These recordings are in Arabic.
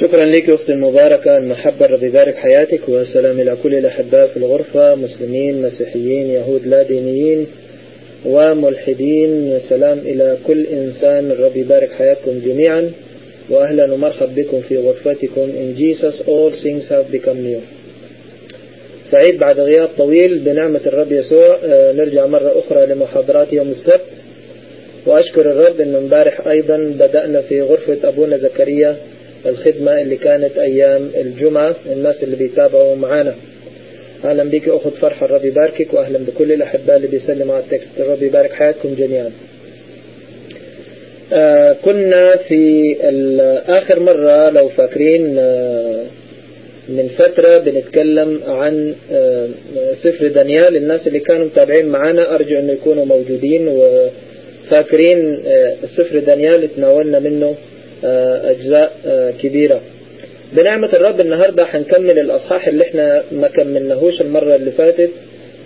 شكرا لك أختي المباركة المحبة رب يبارك حياتك والسلام إلى كل الأحباء في الغرفة مسلمين مسيحيين يهود لا دينيين وملحدين. سلام إلى كل إنسان رب يبارك حياتكم جميعا وأهلا ومرحب بكم في غرفتكم. In Jesus all things have become new. سعيد بعد غياب طويل بنعمة الرب يسوع. نرجع مرة أخرى لمحاضرات يوم السبت. وأشكر الرب أنه امبارح أيضا بدأنا في غرفة أبونا زكريا. الخدمة اللي كانت أيام الجمعة الناس اللي بيتابعوا معانا. أهلا بك أخذ فرحة الرب يباركك وأهلا بكل الأحباء اللي بيسلموا على التكست. الرب يبارك حياتكم جميعا. آه كنا في آخر مرة لو فاكرين آه من فترة بنتكلم عن آه سفر دانيال. الناس اللي كانوا متابعين معانا أرجو أن يكونوا موجودين وفاكرين سفر دانيال تناولنا منه أجزاء كبيرة. بنعمة الرب النهاردة هنكمل الأصحاح اللي إحنا ما كملناهوش المرة اللي فاتت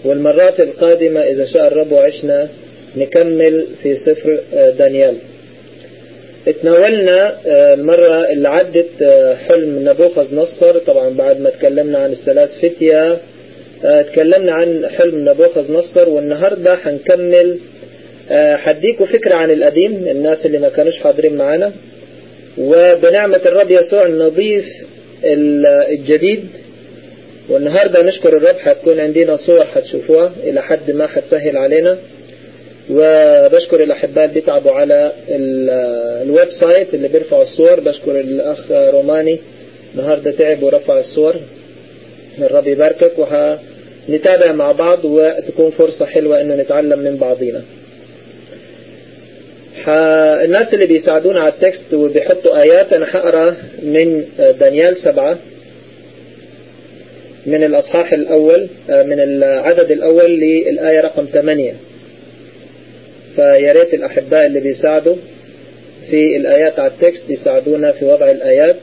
والمرات القادمة إذا شاء الرب وعشنا نكمل في سفر دانيال. اتناولنا المرة اللي عدت حلم نبوخذ نصر طبعا بعد ما تكلمنا عن الثلاث فتية اتكلمنا عن حلم نبوخذ نصر والنهاردة هنكمل هديكوا فكرة عن القديم الناس اللي ما كانوش حاضرين معانا. وبنعمة الرب يسوع نضيف الجديد. والنهاردة نشكر الرب حتكون عندنا صور حتشوفوها. إلى حد ما حتسهل علينا. وبشكر الأحباء اللي بيتعبوا على ال website اللي بيرفعوا الصور. بشكر الأخ روماني. النهاردة تعب ورفع الصور. الرب يباركك. وهنتابع مع بعض وتكون فرصة حلوة إنه نتعلم من بعضينا. الناس اللي بيساعدونا على التكست وبيحطوا آيات أنا هقرا من دانيال سبعة من الأصحاح الأول من العدد الأول للآية رقم ثمانية. فيا ريت الأحباء اللي بيساعدوا في الآيات على التكست يساعدونا في وضع الآيات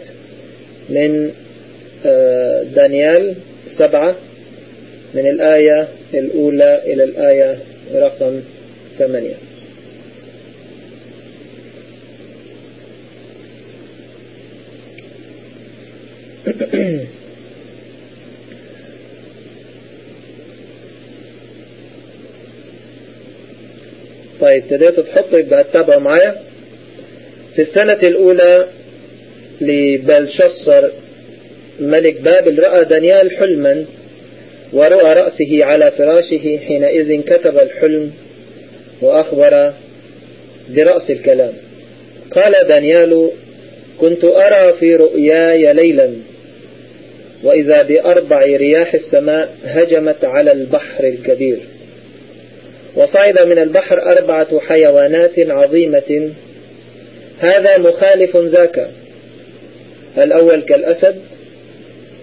من دانيال سبعة من الآية الأولى إلى الآية رقم ثمانية. طيب ابتديتوا تحطوا يبقى تتابعوا معايا. في السنة الأولى لبلشصر ملك بابل رأى دانيال حلما ورؤى رأسه على فراشه حينئذ كتب الحلم وأخبر برأس الكلام. قال دانيال كنت أرى في رؤياي ليلا وإذا بأربع رياح السماء هجمت على البحر الكبير. وصعد من البحر أربعة حيوانات عظيمة. هذا مخالف ذاك. الأول كالأسد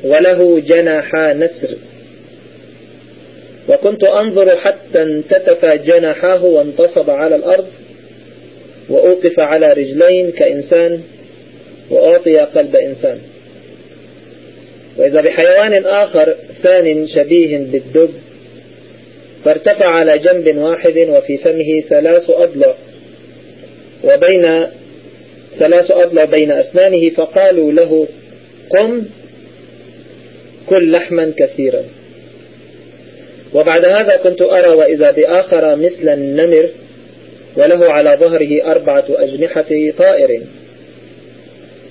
وله جناحا نسر. وكنت أنظر حتى انتتف جناحاه وانتصب على الأرض وأوقف على رجلين كإنسان وأعطي قلب إنسان. وإذا بحيوان آخر ثان شبيه بالدب فارتفع على جنب واحد وفي فمه ثلاث أضلع وبين ثلاث أضلع بين أسنانه فقالوا له قم كل لحما كثيرا. وبعد هذا كنت أرى وإذا بآخر مثل النمر وله على ظهره أربعة أجنحة طائر.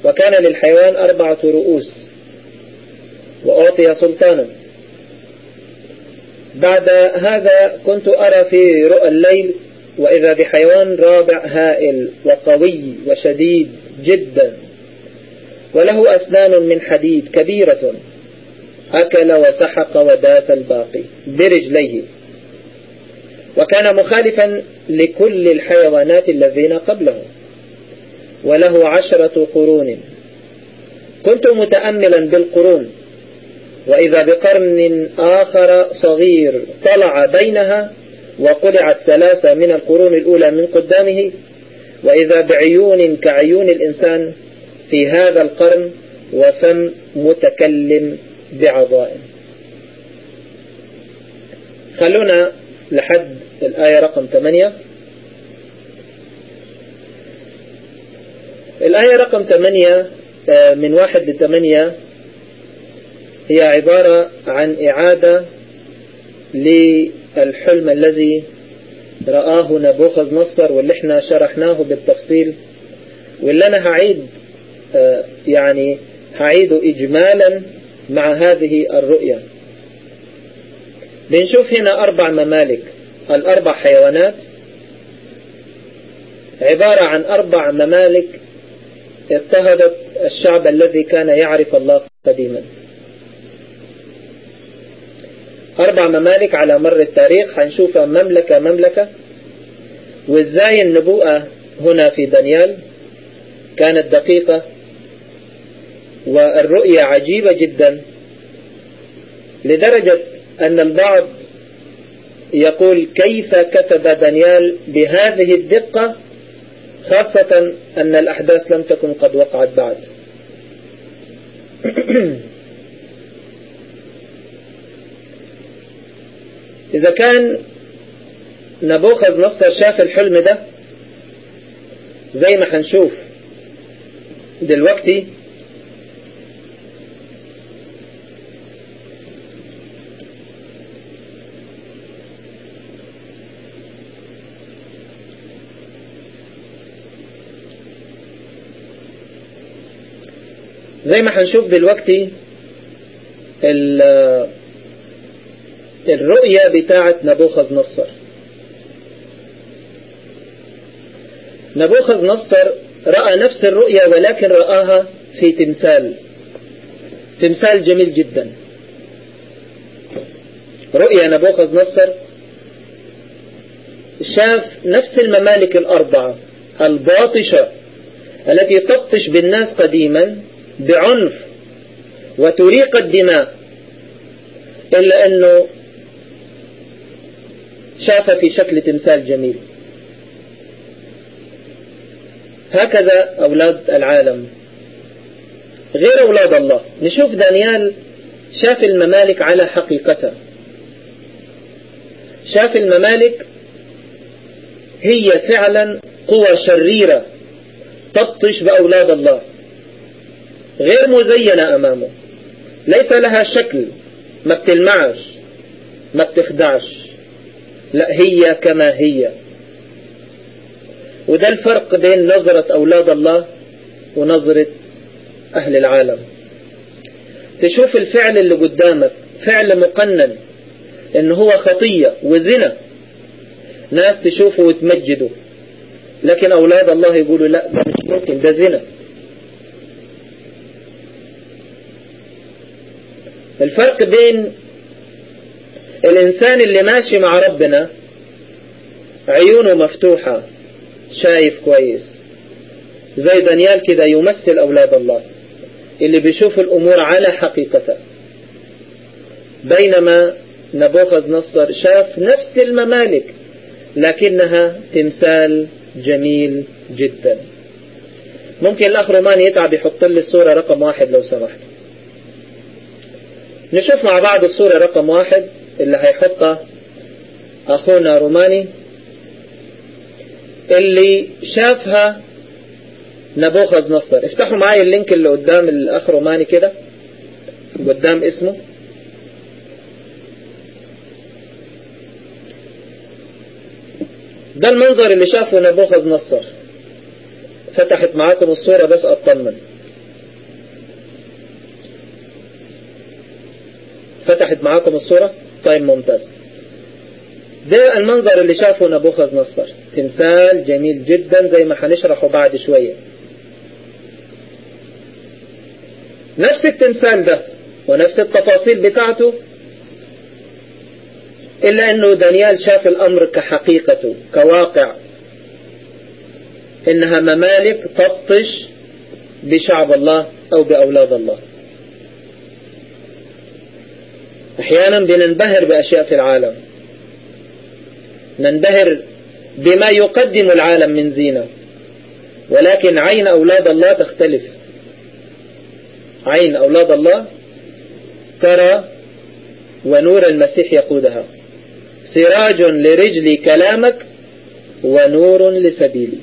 وكان للحيوان أربعة رؤوس. وأعطي سلطانا. بعد هذا كنت أرى في رؤى الليل وإذا بحيوان رابع هائل وقوي وشديد جدا وله أسنان من حديد كبيرة أكل وسحق وداس الباقي برجليه. وكان مخالفا لكل الحيوانات الذين قبله وله عشرة قرون. كنت متأملا بالقرون وإذا بقرن آخر صغير طلع بينها وقلعت ثلاثة من القرون الأولى من قدامه وإذا بعيون كعيون الإنسان في هذا القرن وفم متكلم بعظائم. خلونا لحد الآية رقم 8 الآية رقم 8 من واحد لثمانية. هي عبارة عن إعادة للحلم الذي رآه نبوخذ نصر واللي إحنا شرحناه بالتفصيل واللي أنا هعيد يعني هعيده إجمالا مع هذه الرؤية. بنشوف هنا أربع ممالك. الأربع حيوانات عبارة عن أربع ممالك اضطهدت الشعب الذي كان يعرف الله قديما. أربع ممالك على مر التاريخ هنشوفها مملكة مملكة. وإزاي النبوءة هنا في دانيال؟ كانت دقيقة. والرؤية عجيبة جدا لدرجة أن البعض يقول كيف كتب دانيال بهذه الدقة خاصة أن الأحداث لم تكن قد وقعت بعد. إذا كان نبوخذ نصر شاف الحلم ده زي ما هنشوف دلوقتي زي ما هنشوف دلوقتي الرؤية بتاعة نبوخذ نصر نبوخذ نصر رأى نفس الرؤية ولكن رآها في تمثال تمثال جميل جدا. رؤيا نبوخذ نصر شاف نفس الممالك الأربعة الباطشة التي تبطش بالناس قديما بعنف وتريق الدماء إلا أنه شاف في شكل تمثال جميل. هكذا أولاد العالم. غير أولاد الله. نشوف دانيال شاف الممالك على حقيقتها شاف الممالك هي فعلا قوى شريرة تبطش بأولاد الله. غير مزينة أمامه. ليس لها شكل. ما بتلمعش. ما بتخدعش. لا هي كما هي. وده الفرق بين نظرة أولاد الله ونظرة أهل العالم. تشوف الفعل اللي قدامك فعل مقنن إن هو خطية وزنا ناس تشوفه وتمجده. لكن أولاد الله يقولوا لا ده مش ممكن ده زنا الفرق بين الإنسان اللي ماشي مع ربنا عيونه مفتوحة شايف كويس. زي دانيال كده يمثل أولاد الله اللي بيشوف الأمور على حقيقتها. بينما نبوخذ نصر شاف نفس الممالك لكنها تمثال جميل جدا. ممكن الأخ رومان يتعب يحط لي الصورة رقم واحد لو سمحت. نشوف مع بعض الصورة رقم واحد. اللي هيحطها أخونا روماني اللي شافها نبوخذ نصر. افتحوا معايا اللينك اللي قدام الأخ روماني كده قدام اسمه. ده المنظر اللي شافه نبوخذ نصر. فتحت معاكم الصورة بس أطمن. فتحت معاكم الصورة. طيب ممتاز. ده المنظر اللي شافه نبوخذ نصر. تمثال جميل جدا زي ما هنشرحه بعد شوية. نفس التمثال ده ونفس التفاصيل بتاعته إلا أنه دانيال شاف الأمر كحقيقته كواقع. إنها ممالك تبطش بشعب الله أو بأولاد الله. أحيانا بننبهر بأشياء في العالم. ننبهر بما يقدم العالم من زينة. ولكن عين أولاد الله تختلف. عين أولاد الله ترى ونور المسيح يقودها. سراج لرجلي كلامك ونور لسبيلي.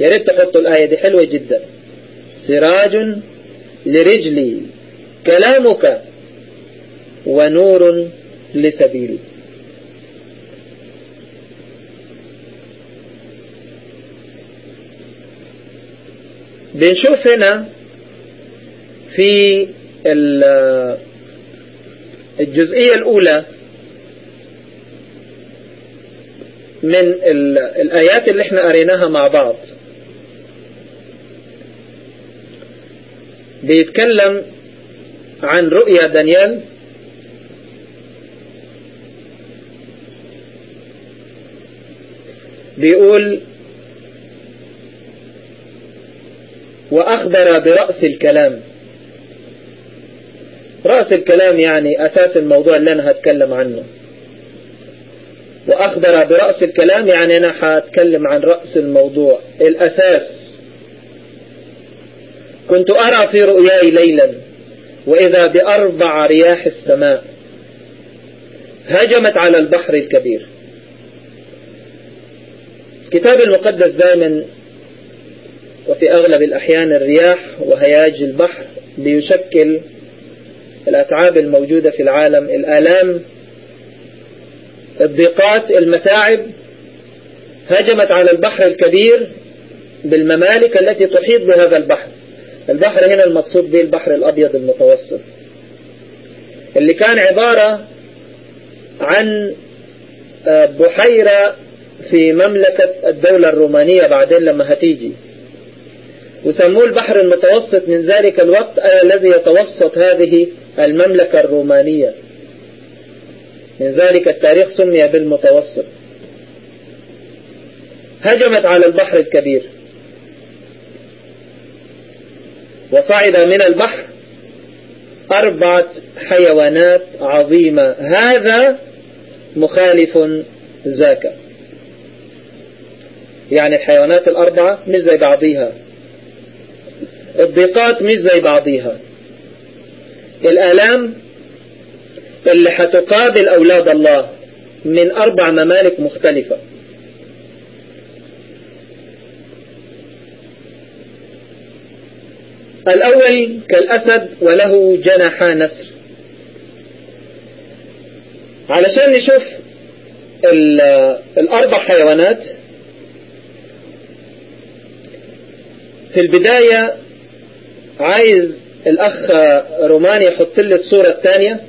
يا ريت تحطوا الآية دي حلوة جدا. سراج لرجلي كلامك ونور لسبيلي بنشوف هنا في الجزئية الأولى من الآيات اللي إحنا قريناها مع بعض. بيتكلم عن رؤيا دانيال بيقول وأخبر برأس الكلام. رأس الكلام يعني أساس الموضوع اللي أنا هتكلم عنه. وأخبر برأس الكلام يعني أنا هتكلم عن رأس الموضوع الأساس. كنت أرى في رؤياي ليلا وإذا بأربع رياح السماء هجمت على البحر الكبير. الكتاب المقدس دائما وفي أغلب الأحيان الرياح وهياج البحر بيشكل الأتعاب الموجودة في العالم الآلام الضيقات المتاعب هجمت على البحر الكبير بالممالك التي تحيط بهذا البحر. البحر هنا المقصود به البحر الأبيض المتوسط اللي كان عبارة عن بحيرة في مملكة الدولة الرومانية بعدين لما هتيجي. وسموه البحر المتوسط من ذلك الوقت الذي يتوسط هذه المملكة الرومانية. من ذلك التاريخ سمي بالمتوسط. هجمت على البحر الكبير. وصعد من البحر أربعة حيوانات عظيمة. هذا مخالف ذاك. يعني الحيوانات الأربعة مش زي بعضيها. الضيقات مش زي بعضيها. الآلام اللي هتقابل أولاد الله من أربع ممالك مختلفة. الأول كالأسد وله جناحا نسر. علشان نشوف الأربع حيوانات في البداية عايز الأخ روماني يحط لي الصورة الثانية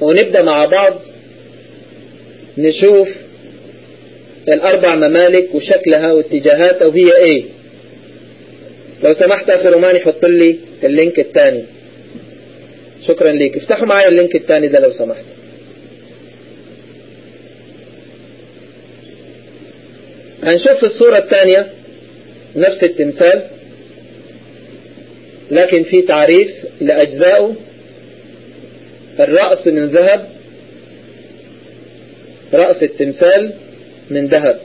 ونبدأ مع بعض نشوف الأربع ممالك وشكلها واتجاهاتها وهي إيه. لو سمحت أخي روماني حط لي ال link الثاني. شكرا ليك. افتحوا معايا ال link الثاني ده لو سمحت. هنشوف الصورة الثانية نفس التمثال. لكن في تعريف لأجزائه الرأس من ذهب رأس التمثال من ذهب.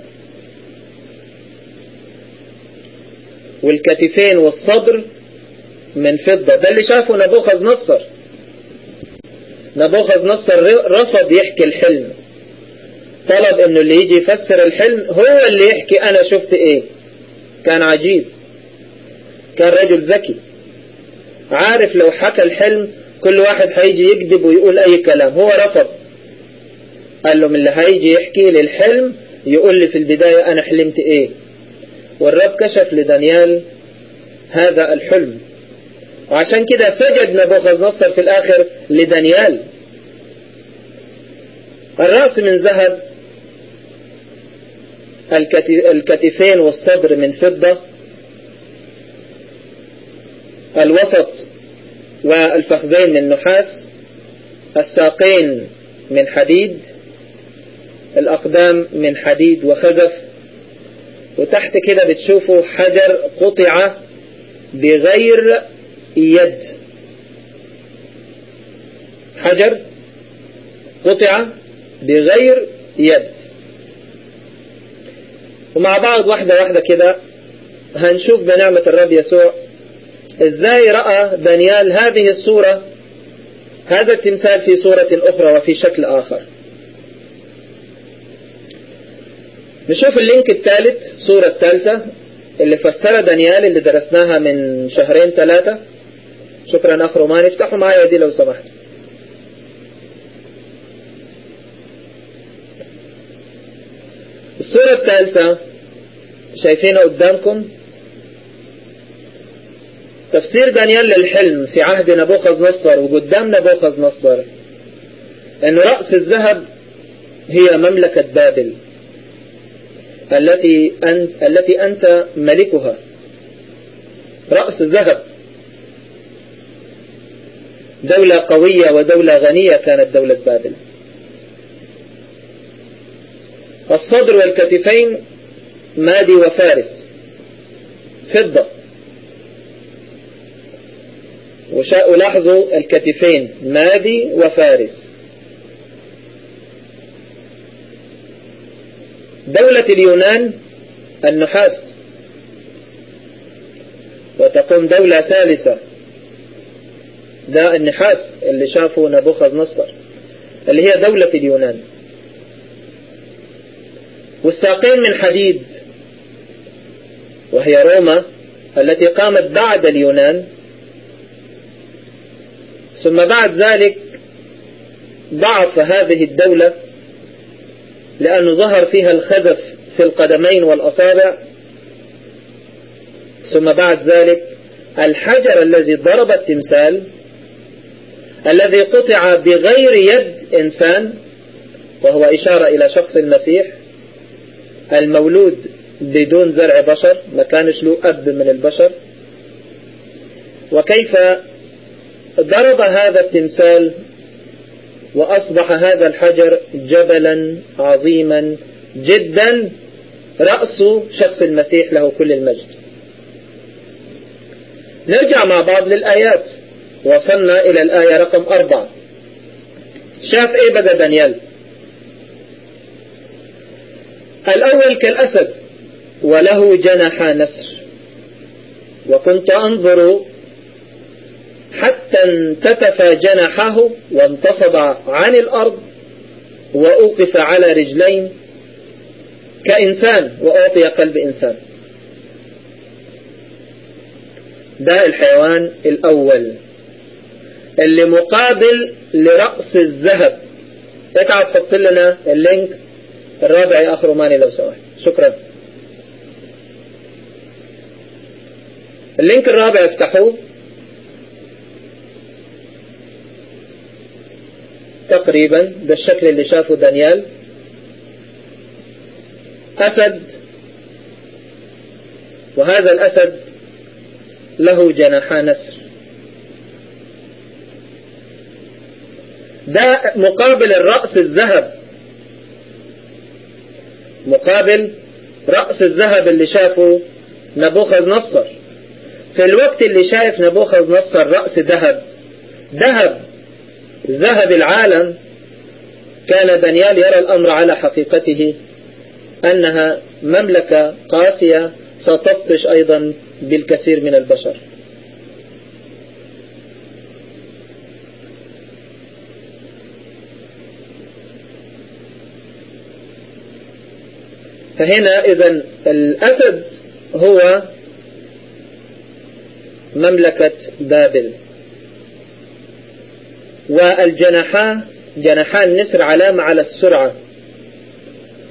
والكتفين والصدر من فضة. ده اللي شافه نبوخذ نصر. نبوخذ نصر رفض يحكي الحلم. طلب إنه اللي يجي يفسر الحلم هو اللي يحكي أنا شفت إيه. كان عجيب. كان رجل ذكي. عارف لو حكى الحلم كل واحد هيجي يكذب ويقول أي كلام. هو رفض. قال له من اللي هيجي يحكي لي الحلم يقول لي في البداية أنا حلمت إيه؟ والرب كشف لدانيال هذا الحلم. وعشان كده سجد نبوخذ نصر في الآخر لدانيال. الرأس من ذهب الكتفين والصدر من فضة. الوسط والفخذين من نحاس الساقين من حديد الأقدام من حديد وخزف. وتحت كده بتشوفوا حجر قطع بغير يد. حجر قطع بغير يد. ومع بعض واحدة واحدة كده هنشوف بنعمة الرب يسوع إزاي رأى دانيال هذه الصورة هذا التمثال في صورة أخرى وفي شكل آخر. نشوف اللينك الثالث الصورة الثالثة اللي فسرها دانيال اللي درسناها من شهرين ثلاثة. شكرا أخ رومان افتحوا معايا دي لو سمحت. الصورة الثالثة شايفينها قدامكم؟ تفسير دانيال للحلم في عهد نبوخذ نصر وقدام نبوخذ نصر أن رأس الذهب هي مملكة بابل التي أنت, التي أنت ملكها. رأس ذهب. دولة قوية ودولة غنية كانت دولة بابل. الصدر والكتفين مادي وفارس. فضة. وشاء لاحظوا الكتفين مادي وفارس. دولة اليونان النحاس. وتقوم دولة ثالثة. ده النحاس اللي شافه نبوخذ نصر اللي هي دولة اليونان. والساقين من حديد وهي روما التي قامت بعد اليونان ثم بعد ذلك ضعف هذه الدولة لأنه ظهر فيها الخزف في القدمين والأصابع. ثم بعد ذلك الحجر الذي ضرب التمثال الذي قطع بغير يد إنسان وهو إشارة إلى شخص المسيح المولود بدون زرع بشر ما كانش له أب من البشر. وكيف ضرب هذا التمثال وأصبح هذا الحجر جبلا عظيما جدا رأس شخص المسيح له كل المجد. نرجع مع بعض للآيات. وصلنا إلى الآية رقم أربعة. شاف إيه بقى دانيال؟ الأول كالأسد وله جنح نسر. وكنت أنظر حتى انتتف جناحه وانتصب عن الأرض وأوقف على رجلين كإنسان وأعطي قلب إنسان. ده الحيوان الأول اللي مقابل لرأس الذهب. اتعب حط لنا اللينك. الرابع يا أخ روماني لو سمحت. شكرا. اللينك الرابع افتحوه. تقريبا ده الشكل اللي شافه دانيال. أسد وهذا الأسد له جناحا نسر. ده مقابل الرأس الذهب. مقابل رأس الذهب اللي شافه نبوخذ نصر. في الوقت اللي شايف نبوخذ نصر رأس ذهب ذهب ذهب العالم كان دانيال يرى الأمر على حقيقته أنها مملكة قاسية ستبطش أيضا بالكثير من البشر. فهنا إذا الأسد هو مملكة بابل. والجناحان جناحان النسر علامة على السرعة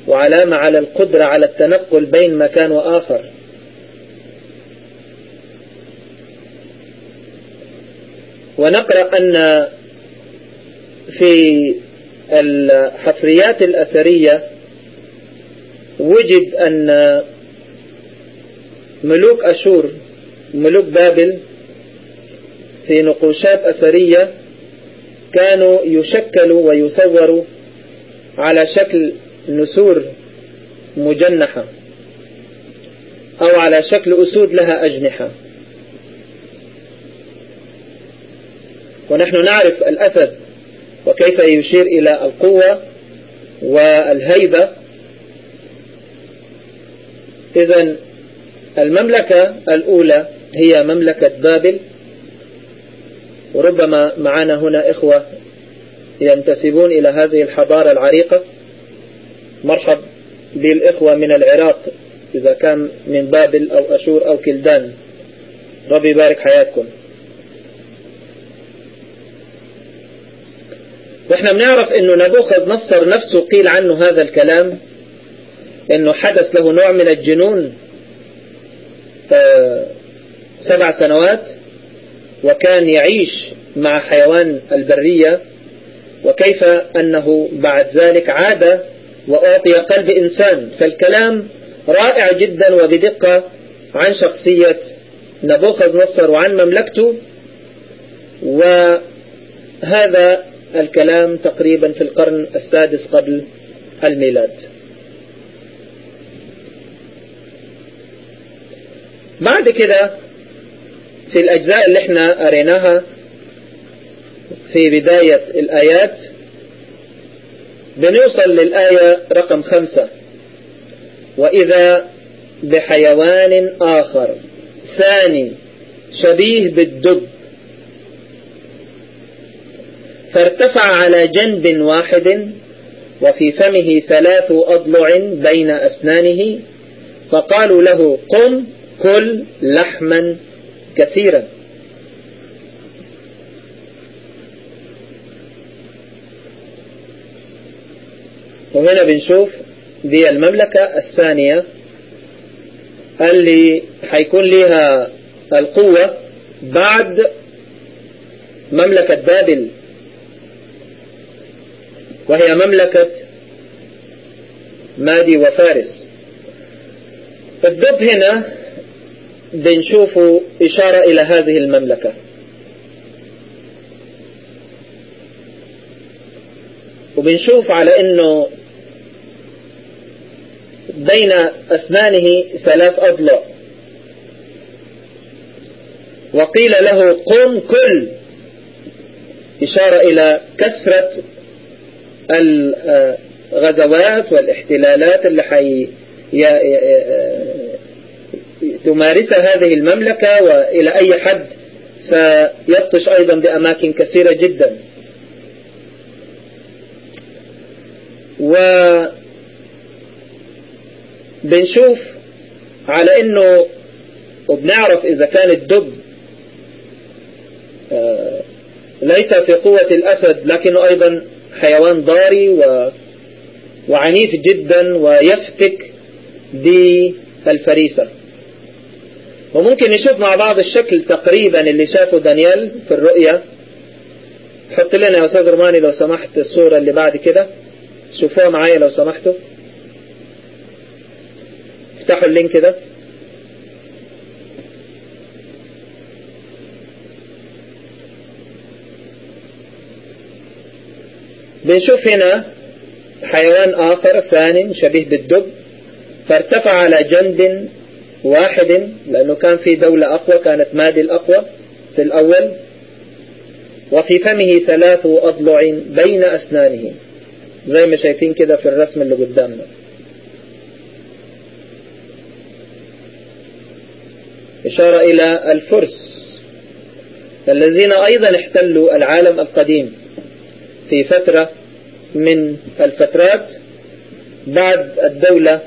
وعلامة على القدرة على التنقل بين مكان وآخر. ونقرأ أن في الحفريات الأثرية وجد أن ملوك أشور ملوك بابل في نقوشات أثرية كانوا يشكلوا ويصوروا على شكل نسور مجنحة أو على شكل أسود لها أجنحة. ونحن نعرف الأسد وكيف يشير إلى القوة والهيبة. إذا المملكة الأولى هي مملكة بابل. وربما معنا هنا إخوة ينتسبون إلى هذه الحضارة العريقة مرحب بالإخوة من العراق إذا كان من بابل أو أشور أو كلدان. ربي يبارك حياتكم. وإحنا بنعرف إنه نبوخذ نصر نفسه قيل عنه هذا الكلام إنه حدث له نوع من الجنون آه، سبع سنوات. وكان يعيش مع حيوان البرية وكيف أنه بعد ذلك عاد وأعطي قلب إنسان. فالكلام رائع جدا وبدقة عن شخصية نبوخذ نصر وعن مملكته وهذا الكلام تقريبا في القرن السادس قبل الميلاد. بعد كده في الأجزاء اللي إحنا قريناها في بداية الآيات بنوصل للآية رقم خمسة. وإذا بحيوان آخر ثاني شبيه بالدب. فارتفع على جنب واحد وفي فمه ثلاث أضلع بين أسنانه فقالوا له قم كل لحما كثيرا. وهنا بنشوف دي المملكة الثانية اللي حيكون لها القوة بعد مملكة بابل. وهي مملكة مادي وفارس. الدب هنا بنشوف إشارة إلى هذه المملكة. وبنشوف على أنه بين أسنانه ثلاث أضلاع. وقيل له قم كل. إشارة إلى كثرة الغزوات والاحتلالات اللي حي تمارسها هذه المملكة وإلى أي حد سيبطش أيضا بأماكن كثيرة جدا. و بنشوف على إنه وبنعرف إذا كان الدب ليس في قوة الأسد لكنه أيضا حيوان ضاري و وعنيف جدا ويفتك بالفريسة. وممكن نشوف مع بعض الشكل تقريبا اللي شافه دانيال في الرؤية. حط لنا يا أستاذ روماني لو سمحت الصورة اللي بعد كده. شوفوها معايا لو سمحتوا. افتحوا اللينك ده. بنشوف هنا حيوان آخر ثاني شبيه بالدب. فارتفع على جنب واحد لأنه كان في دولة أقوى كانت مادي الأقوى في الأول. وفي فمه ثلاث أضلع بين أسنانه. زي ما شايفين كده في الرسم اللي قدامنا. إشارة إلى الفرس. الذين أيضا احتلوا العالم القديم في فترة من الفترات بعد الدولة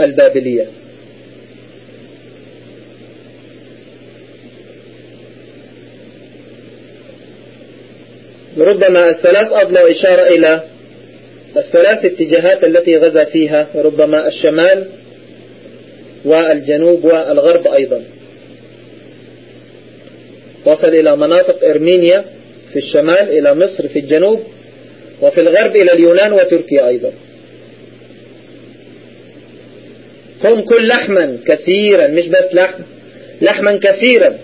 البابلية. ربما الثلاث أضلع إشارة إلى الثلاث اتجاهات التي غزا فيها ربما الشمال والجنوب والغرب أيضا. وصل إلى مناطق إرمينيا في الشمال إلى مصر في الجنوب وفي الغرب إلى اليونان وتركيا أيضا. هم كل لحما كثيرا مش بس لحم لحما كثيرا.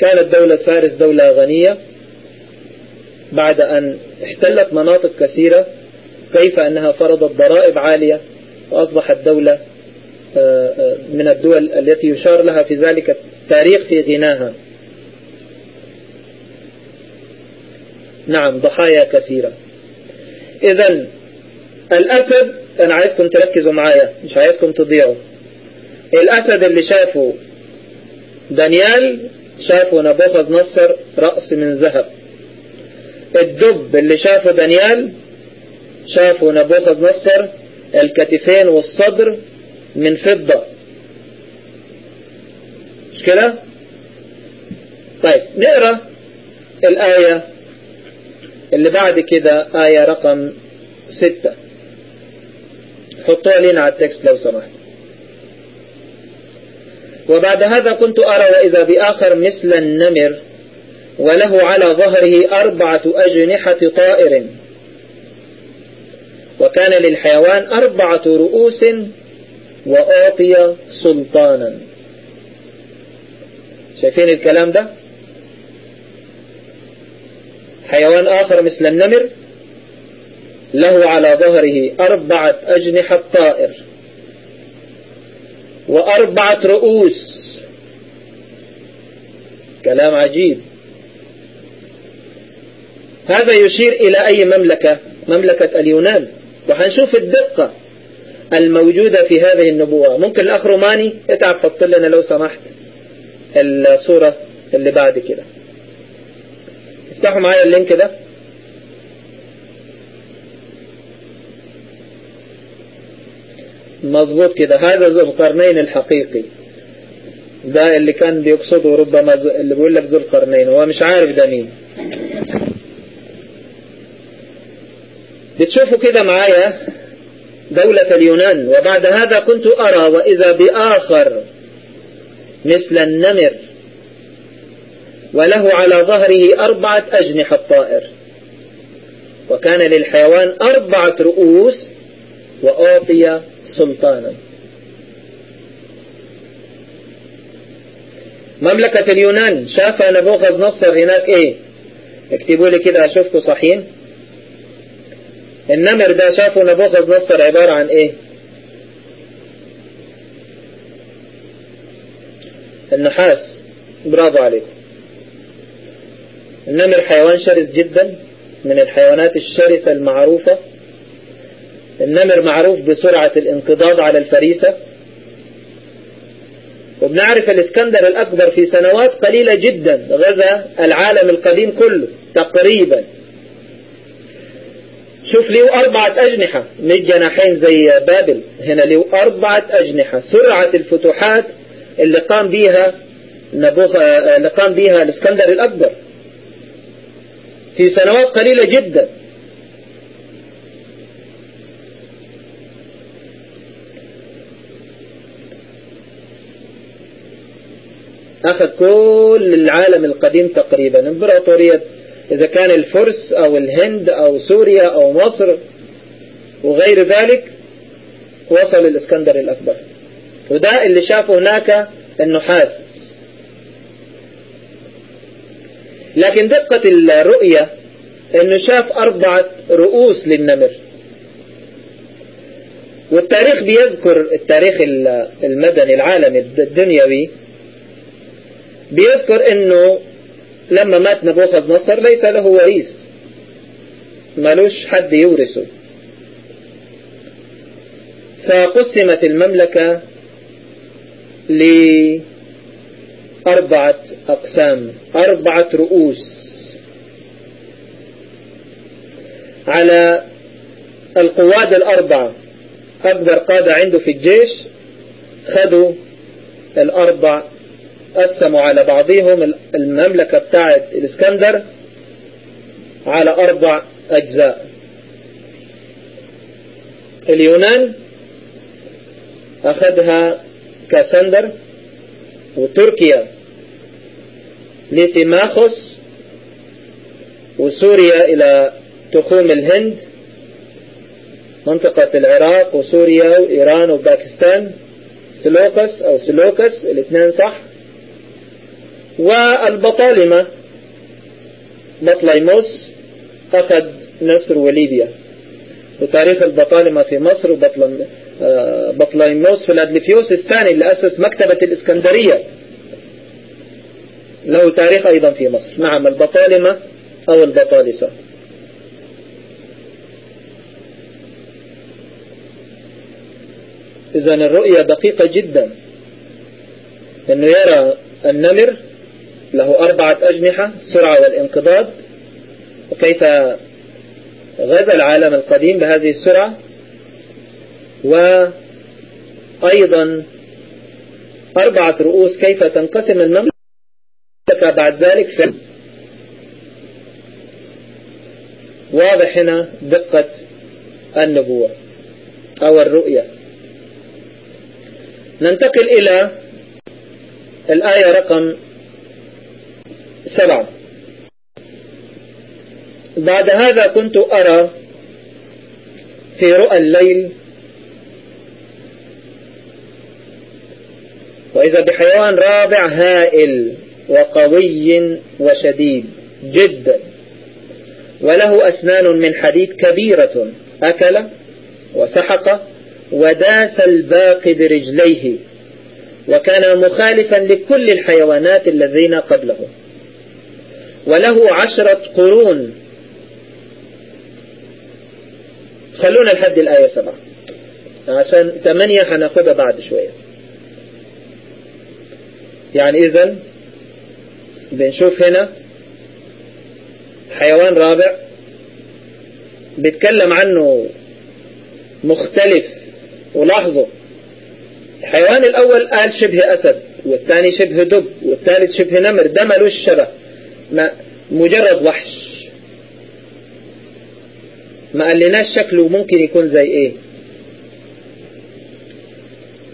كانت دولة فارس دولة غنية بعد أن احتلت مناطق كثيرة كيف أنها فرضت ضرائب عالية وأصبحت دولة من الدول التي يشار لها في ذلك التاريخ في غناها. نعم ضحايا كثيرة. إذا الأسد أنا عايزكم تركزوا معايا مش عايزكم تضيعوا. الأسد اللي شافه دانيال شافه نبوخذ نصر رأس من ذهب. الدب اللي شافه دانيال شافه نبوخذ نصر الكتفين والصدر من فضة. مش كده؟ طيب نقرأ الآية اللي بعد كده آية رقم ستة. حطوها لنا على التكست لو سمحت. وبعد هذا كنت أرى وإذا بآخر مثل النمر وله على ظهره أربعة أجنحة طائر. وكان للحيوان أربعة رؤوس وأعطي سلطانا. شايفين الكلام ده؟ حيوان آخر مثل النمر له على ظهره أربعة أجنحة طائر. وأربعة رؤوس. كلام عجيب. هذا يشير إلى أي مملكة؟ مملكة اليونان. وهنشوف الدقة الموجودة في هذه النبوة. ممكن الأخ روماني اتعب حط لنا لو سمحت. الصورة اللي بعد كده. افتحوا معايا اللينك ده. مظبوط كده. هذا ذو القرنين الحقيقي. ده اللي كان بيقصده ربما اللي بيقول لك ذو القرنين هو مش عارف ده مين. بتشوفوا كده معايا دولة اليونان وبعد هذا كنت أرى وإذا بآخر مثل النمر وله على ظهره أربعة أجنحة طائر وكان للحيوان أربعة رؤوس وأعطي سلطانا. مملكة اليونان شاف نبوخذ نصر هناك إيه؟ اكتبوا لي كده اشوفكم صحيين النمر ده شافوا نبوخذ نصر عبارة عن إيه؟ النحاس. برافو عليكم. النمر حيوان شرس جدا من الحيوانات الشرسة المعروفة. النمر معروف بسرعة الانقضاض على الفريسة. وبنعرف الإسكندر الأكبر في سنوات قليلة جدا غزا العالم القديم كله تقريبا. شوف له أربعة أجنحة مش جناحين زي بابل. هنا له أربعة أجنحة سرعة الفتوحات اللي قام بيها نبوخ اللي قام بيها الإسكندر الأكبر. في سنوات قليلة جدا. أخذ كل العالم القديم تقريبا. امبراطورية إذا كان الفرس أو الهند أو سوريا أو مصر وغير ذلك وصل الإسكندر الأكبر. وده اللي شافه هناك النحاس. لكن دقة الرؤية إنه شاف أربعة رؤوس للنمر. والتاريخ بيذكر التاريخ المدني العالمي الدنيوي بيذكر إنه لما مات نبوخذ نصر ليس له وريث. ملوش حد يورثه. فقسمت المملكة لأربعة أقسام أربعة رؤوس. على القواد الأربعة أكبر قادة عنده في الجيش خدوا الأربع قسموا على بعضهم المملكة بتاعت الإسكندر على أربع أجزاء. اليونان أخذها كاسندر وتركيا لسيماخوس وسوريا إلى تخوم الهند منطقة العراق وسوريا وإيران وباكستان. سلوكس أو سلوكس الاثنين صح. والبطالمة. بطليموس أخذ مصر وليبيا وتاريخ البطالمة في مصر وبطليموس فيلادلفيوس الثاني اللي أسس مكتبة الإسكندرية. له تاريخ أيضا في مصر. نعم البطالمة أو البطالسة. إذا الرؤية دقيقة جدا. أنه يرى النمر له أربعة أجنحة السرعة والانقضاض وكيف غزا العالم القديم بهذه السرعة؟ وأيضا أربعة رؤوس كيف تنقسم المملكة بعد ذلك في واضح هنا دقة النبوة أو الرؤية. ننتقل إلى الآية رقم سبعة بعد هذا كنت أرى في رؤى الليل وإذا بحيوان رابع هائل وقوي وشديد جدا وله أسنان من حديد كبيرة أكل وسحق وداس الباقي برجليه وكان مخالفا لكل الحيوانات الذين قبله. وله عشرة قرون. خلونا لحد الآية سبعة. عشان ثمانية هناخدها بعد شوية. يعني إذا بنشوف هنا حيوان رابع بيتكلم عنه مختلف. ولاحظوا الحيوان الأول قال شبه أسد والثاني شبه دب والثالث شبه نمر ده ملوش شبه. مجرد وحش. ما قالناش شكله ممكن يكون زي إيه؟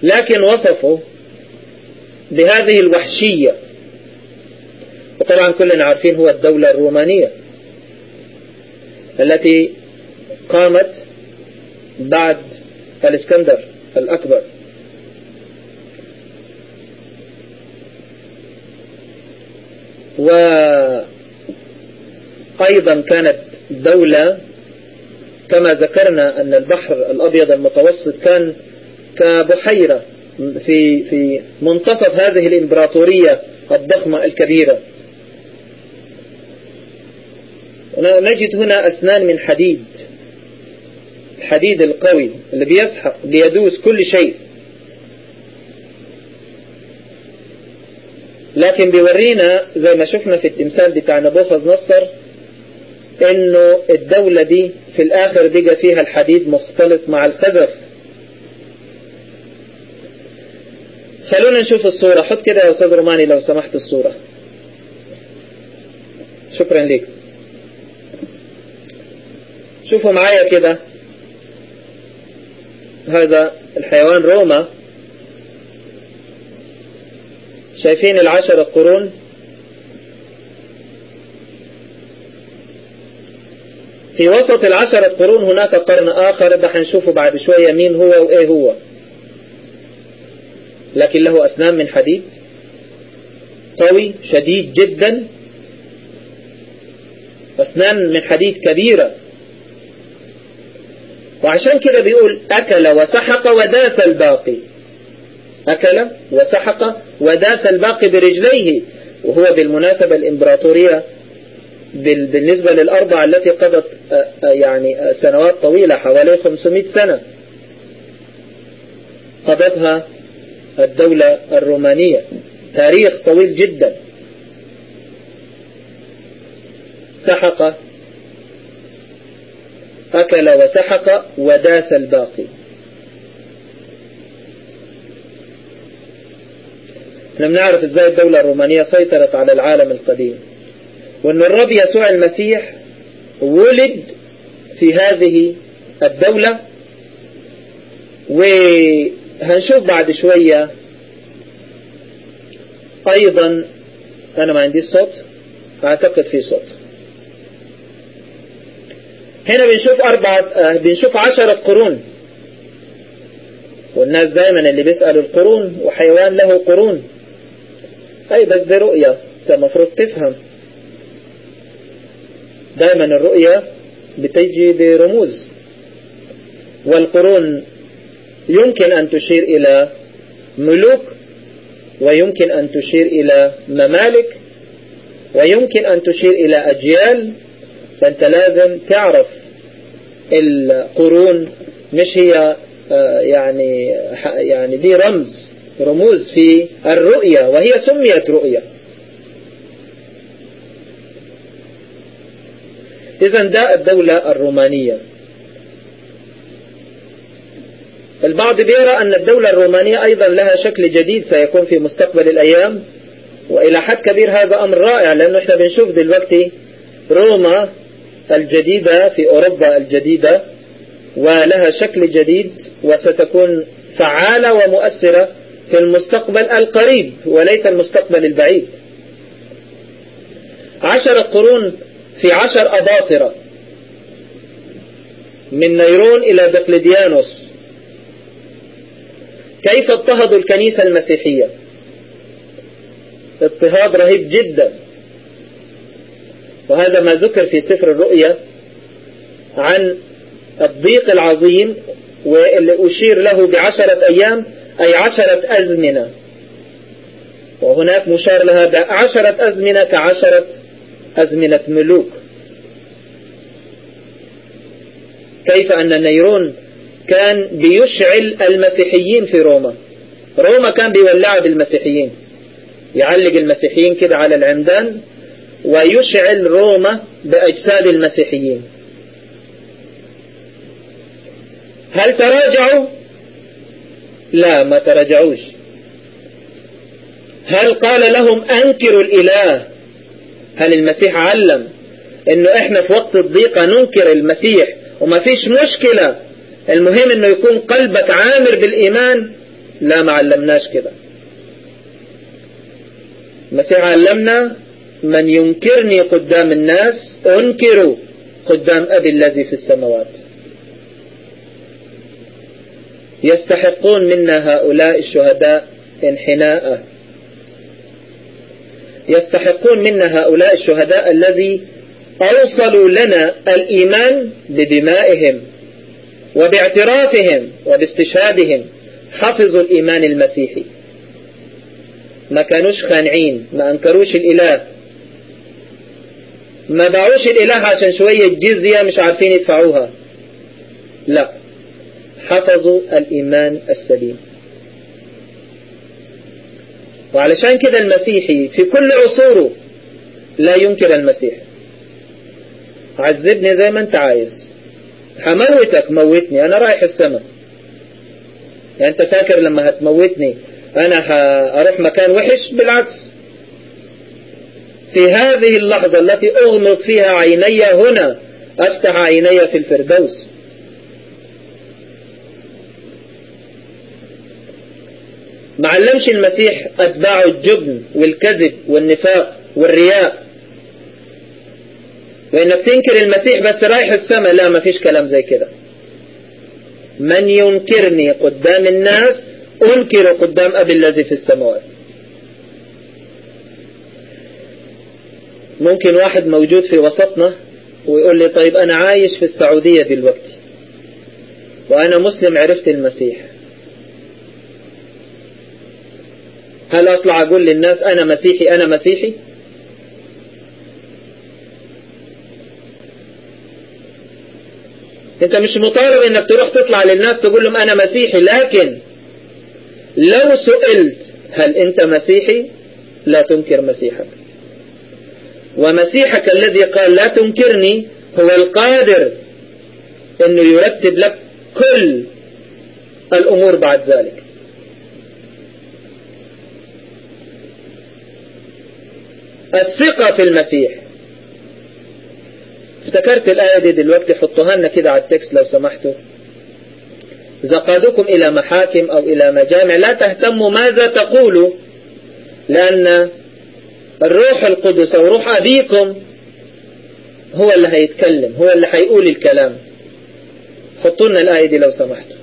لكن وصفه بهذه الوحشية. وطبعا كلنا عارفين هو الدولة الرومانية التي قامت بعد الإسكندر الأكبر. وأيضا كانت دولة كما ذكرنا أن البحر الأبيض المتوسط كان كبحيرة في في منتصف هذه الإمبراطورية الضخمة الكبيرة. نجد هنا أسنان من حديد الحديد القوي اللي بيسحق بيدوس كل شيء. لكن بيورينا زي ما شفنا في التمثال بتاع نبوخذ نصر إنه الدولة دي في الآخر بقى فيها الحديد مختلط مع الخزف خلونا نشوف الصورة. حط كده يا أستاذ روماني لو سمحت الصورة. شكرا لك شوفوا معايا كده. هذا الحيوان روما. شايفين العشر القرون في وسط العشر القرون هناك قرن آخر ده هنشوفه بعد شوية مين هو وإيه هو. لكن له أسنان من حديد. قوي شديد جدا. أسنان من حديد كبيرة. وعشان كده بيقول أكل وسحق وداس الباقي. أكل وسحق وداس الباقي برجليه وهو بالمناسبة الإمبراطورية بالنسبة للأربعة التي قضت يعني سنوات طويلة حوالي 500 سنة. قضتها الدولة الرومانية تاريخ طويل جدا. سحق أكل وسحق وداس الباقي. إحنا بنعرف إزاي الدولة الرومانية سيطرت على العالم القديم. وإن الرب يسوع المسيح ولد في هذه الدولة وهنشوف بعد شوية أيضا أنا ما عندي صوت أعتقد في صوت. هنا بنشوف أربعة بنشوف عشرة قرون. والناس دائما اللي بيسألوا القرون وحيوان له قرون. أي بس دي رؤية. أنت المفروض تفهم. دائما الرؤية بتجي برموز. والقرون يمكن أن تشير إلى ملوك ويمكن أن تشير إلى ممالك ويمكن أن تشير إلى أجيال. فأنت لازم تعرف القرون مش هي يعني يعني دي رمز. رموز في الرؤية وهي سميت رؤية إذا ده الدولة الرومانية. البعض بيرى أن الدولة الرومانية أيضا لها شكل جديد سيكون في مستقبل الأيام وإلى حد كبير هذا أمر رائع لأنه إحنا بنشوف دلوقتي روما الجديدة في أوروبا الجديدة ولها شكل جديد وستكون فعالة ومؤثرة في المستقبل القريب وليس المستقبل البعيد. عشرة قرون في عشر أباطرة من نيرون إلى دقلديانوس كيف اضطهدوا الكنيسة المسيحية؟ اضطهاد رهيب جدا. وهذا ما ذكر في سفر الرؤيا عن الضيق العظيم واللي أشير له بعشرة أيام أي عشرة أزمنة. وهناك مشار لها بعشرة أزمنة كعشرة أزمنة ملوك. كيف أن نيرون كان بيشعل المسيحيين في روما؟ روما كان بيولعها بالمسيحيين. يعلق المسيحيين كده على العمدان ويشعل روما بأجساد المسيحيين. هل تراجعوا لا ما تراجعوش. هل قال لهم أنكروا الإله؟ هل المسيح علم إنه إحنا في وقت الضيقة ننكر المسيح؟ وما فيش مشكلة. المهم إنه يكون قلبك عامر بالإيمان؟ لا ما علمناش كده. المسيح علمنا من ينكرني قدام الناس انكره قدام أبي الذي في السماوات. يستحقون منا هؤلاء الشهداء انحناء. يستحقون منا هؤلاء الشهداء الذي أوصلوا لنا الإيمان بدمائهم وباعترافهم وباستشهادهم. حفظوا الإيمان المسيحي. ما كانوش خانعين ما أنكروش الإله. ما باعوش الإله عشان شوية جزية مش عارفين يدفعوها. لا. حفظوا الإيمان السليم. وعلشان كده المسيحي في كل عصوره لا ينكر المسيح. عذبني زي ما انت عايز. هموتك موتني أنا رايح السماء. يعني أنت فاكر لما هتموتني أنا هروح مكان وحش؟ بالعكس. في هذه اللحظة التي أغمض فيها عيني هنا أفتح عيني في الفردوس. ما علمش المسيح أتباعه الجبن والكذب والنفاق والرياء. وإنك تنكر المسيح بس رايح السماء لا ما فيش كلام زي كده. من ينكرني قدام الناس أنكر قدام أبي الذي في السماوات. ممكن واحد موجود في وسطنا ويقول لي طيب أنا عايش في السعودية دلوقتي وأنا مسلم عرفت المسيح. هل أطلع أقول للناس أنا مسيحي أنا مسيحي؟ أنت مش مطالب أنك تروح تطلع للناس تقول لهم أنا مسيحي لكن لو سئلت هل أنت مسيحي لا تنكر مسيحك. ومسيحك الذي قال لا تنكرني هو القادر أنه يرتب لك كل الأمور بعد ذلك. الثقة في المسيح. افتكرت الآية دي دلوقتي حطوها لنا كده على التكست لو سمحتوا. إذا قادوكم إلى محاكم أو إلى مجامع لا تهتموا ماذا تقولوا لأن الروح القدس أو روح أبيكم هو اللي هيتكلم هو اللي هيقول الكلام. حطوا لنا الآية دي لو سمحتوا.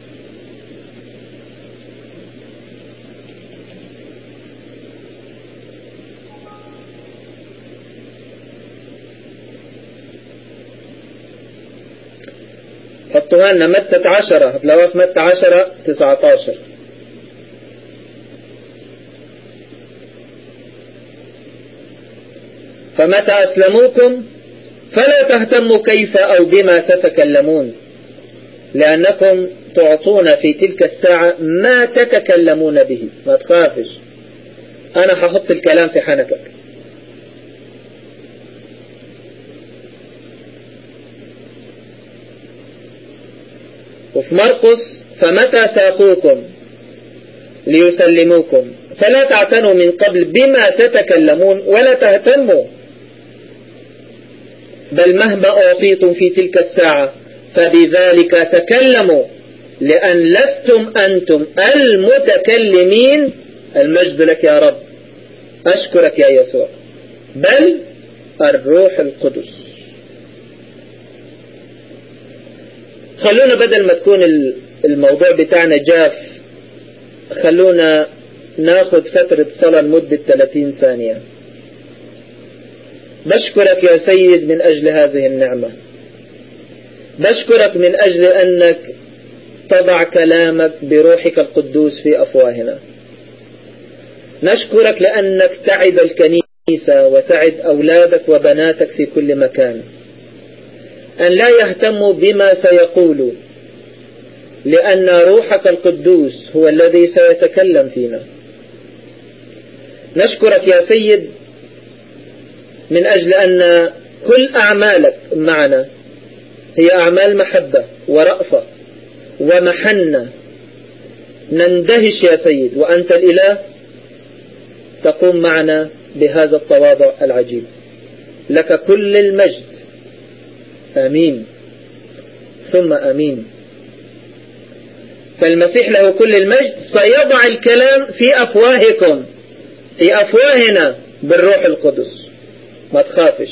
حطوها لنا متى عشرة. هتلاقوها في متى عشرة تسعة عشر فمتى أسلموكم؟ فلا تهتموا كيف أو بما تتكلمون. لأنكم تعطون في تلك الساعة ما تتكلمون به. ما تخافش. أنا هحط الكلام في حنكك. وفي مرقس فمتى ساقوكم ليسلموكم؟ فلا تعتنوا من قبل بما تتكلمون ولا تهتموا. بل مهما أعطيتم في تلك الساعة فبذلك تكلموا لأن لستم أنتم المتكلمين. المجد لك يا رب أشكرك يا يسوع. بل الروح القدس. خلونا بدل ما تكون الموضوع بتاعنا جاف خلونا ناخد فترة صلاة لمدة 30 ثانية. بشكرك يا سيد من أجل هذه النعمة. بشكرك من أجل أنك تضع كلامك بروحك القدوس في أفواهنا. نشكرك لأنك تعد الكنيسة وتعد أولادك وبناتك في كل مكان. أن لا يهتموا بما سيقولوا لأن روحك القدوس هو الذي سيتكلم فينا. نشكرك يا سيد من أجل أن كل أعمالك معنا هي أعمال محبة ورأفة ومحنة. نندهش يا سيد وأنت الإله تقوم معنا بهذا التواضع العجيب. لك كل المجد آمين. ثم آمين. فالمسيح له كل المجد سيضع الكلام في أفواهكم في أفواهنا بالروح القدس. ما تخافش.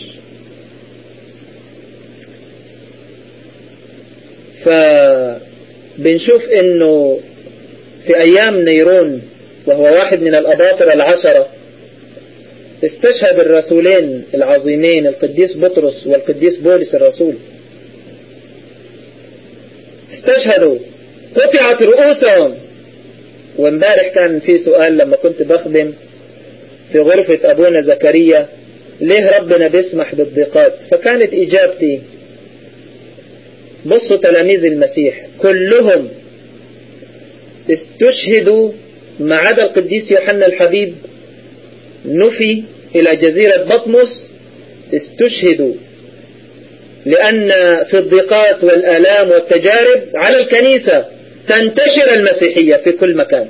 فبنشوف إنه في أيام نيرون وهو واحد من الاباطرة العشرة استشهد الرسولين العظيمين القديس بطرس والقديس بولس الرسول. استشهدوا. قطعت رؤوسهم. وامبارح كان في سؤال لما كنت بخدم في غرفة أبونا زكريا ليه ربنا بيسمح بالضيقات؟ فكانت إجابتي بصوا تلاميذ المسيح كلهم استشهدوا ما عدا القديس يوحنا الحبيب نفي إلى جزيرة بطمس استشهدوا لأن في الضيقات والآلام والتجارب على الكنيسة تنتشر المسيحية في كل مكان.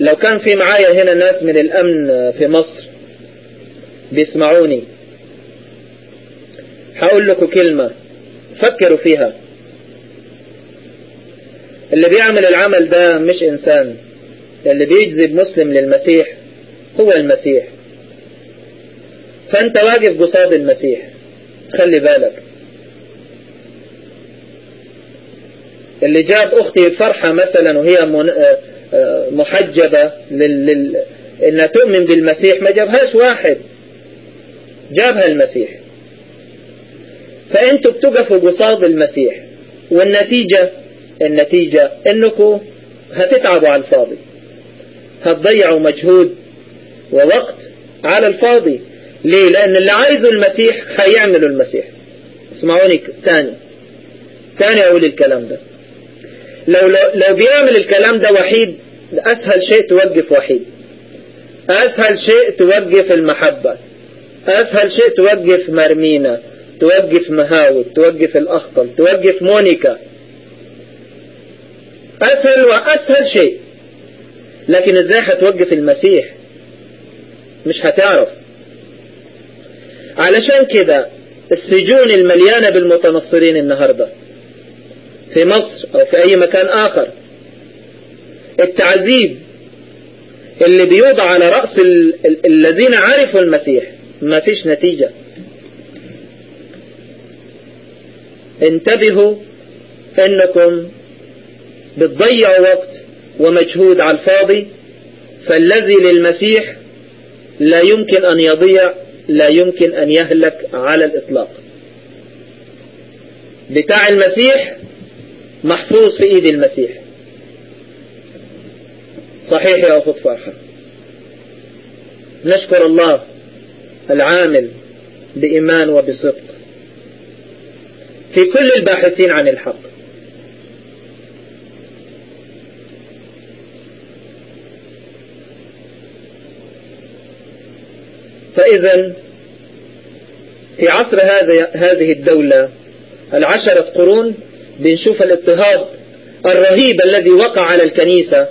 لو كان في معايا هنا ناس من الأمن في مصر بيسمعوني هقول لكم كلمة فكروا فيها. اللي بيعمل العمل ده مش إنسان. اللي بيجذب مسلم للمسيح هو المسيح. فأنت واقف قصاد المسيح. خلي بالك. اللي جاب أختي فرحة مثلا وهي محجبة لل... لل... إنها تؤمن بالمسيح ما جابهاش واحد. جابها المسيح. فأنتوا بتقفوا قصاد المسيح. والنتيجة النتيجة إنكم هتتعبوا على الفاضي. هتضيعوا مجهود ووقت على الفاضي. ليه؟ لأن اللي عايزه المسيح هيعملوا المسيح. اسمعوني تاني تاني أقول الكلام ده. لو, لو, لو بيعمل الكلام ده وحيد أسهل شيء توقف وحيد. أسهل شيء توقف المحبة. أسهل شيء توقف مرمينا توقف مهاود توقف الأخطل توقف مونيكا. أسهل وأسهل شيء. لكن إزاي هتوقف المسيح؟ مش هتعرف. علشان كده السجون المليانة بالمتنصرين النهاردة في مصر أو في أي مكان آخر التعذيب اللي بيوضع على رأس ال ال الذين عرفوا المسيح ما فيش نتيجة. انتبهوا إنكم بتضيعوا وقت ومجهود على الفاضي فالذي للمسيح لا يمكن أن يضيع لا يمكن أن يهلك على الإطلاق. بتاع المسيح محفوظ في إيد المسيح. صحيح يا أخت فرحة. نشكر الله العامل بإيمان وبصدق. في كل الباحثين عن الحق. فإذا في عصر هذا هذه الدولة العشرة قرون بنشوف الاضطهاد الرهيب الذي وقع على الكنيسة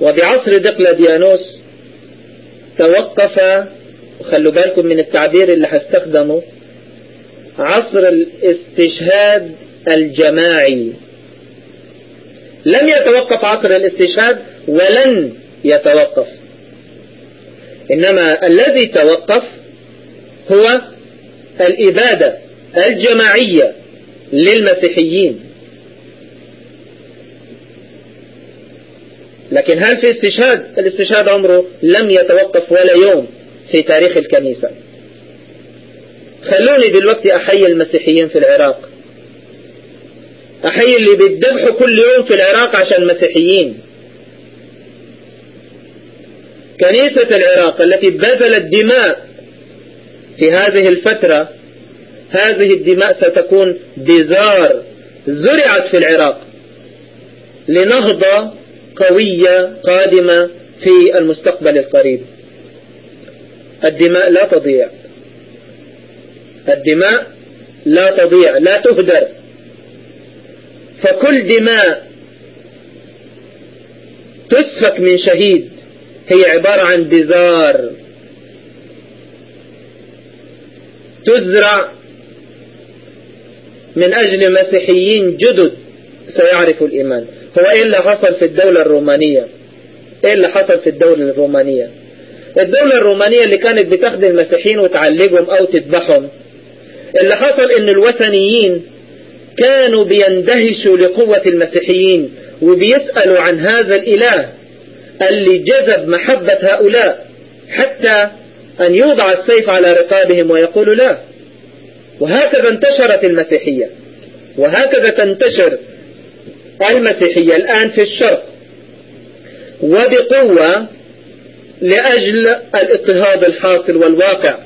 وبعصر دقلديانوس توقف وخلوا بالكم من التعبير اللي هستخدمه عصر الاستشهاد الجماعي. لم يتوقف عصر الاستشهاد ولن يتوقف. إنما الذي توقف هو الإبادة الجماعية للمسيحيين. لكن هل في استشهاد؟ الاستشهاد عمره لم يتوقف ولا يوم في تاريخ الكنيسة. خلوني دلوقتي أحيي المسيحيين في العراق. أحيي اللي بيتذبحوا كل يوم في العراق عشان مسيحيين كنيسة العراق التي بذلت دماء في هذه الفترة هذه الدماء ستكون بزار زرعت في العراق لنهضة قوية قادمة في المستقبل القريب. الدماء لا تضيع. الدماء لا تضيع لا تهدر. فكل دماء تسفك من شهيد. هي عبارة عن بزار. تزرع من أجل مسيحيين جدد سيعرفوا الإيمان. هو إيه اللي حصل في الدولة الرومانية؟ إيه اللي حصل في الدولة الرومانية؟ الدولة الرومانية اللي كانت بتخدم المسيحيين وتعلقهم أو تذبحهم اللي حصل إن الوثنيين كانوا بيندهشوا لقوة المسيحيين وبيسألوا عن هذا الإله. اللي جذب محبة هؤلاء حتى أن يوضع السيف على رقابهم ويقولوا لا. وهكذا انتشرت المسيحية. وهكذا تنتشر المسيحية الآن في الشرق. وبقوة لأجل الاضطهاد الحاصل والواقع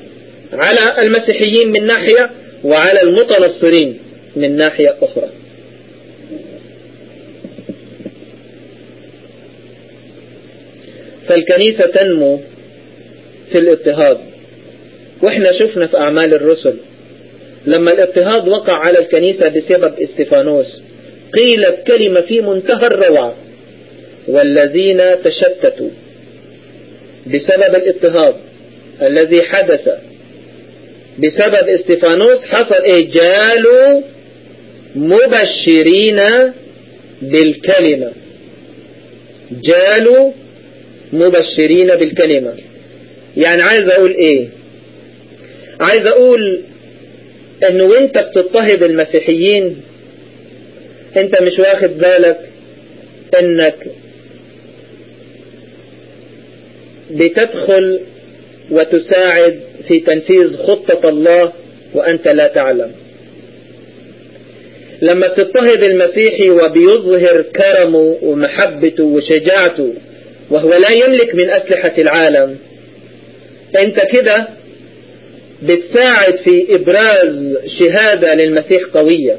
على المسيحيين من ناحية وعلى المتنصرين من ناحية أخرى. فالكنيسة تنمو في الاضطهاد وإحنا شفنا في أعمال الرسل لما الاضطهاد وقع على الكنيسة بسبب استفانوس قيلت كلمة في منتهى الروعة والذين تشتتوا. بسبب الاضطهاد الذي حدث بسبب استفانوس حصل إيه جالوا مبشرين بالكلمة. جالوا مبشرين بالكلمة. يعني عايز أقول إيه؟ عايز أقول انه وأنت بتضطهد المسيحيين أنت مش واخد بالك إنك بتدخل وتساعد في تنفيذ خطة الله وأنت لا تعلم. لما تضطهد المسيحي وبيظهر كرمه ومحبته وشجاعته وهو لا يملك من أسلحة العالم. أنت كده بتساعد في إبراز شهادة للمسيح قوية.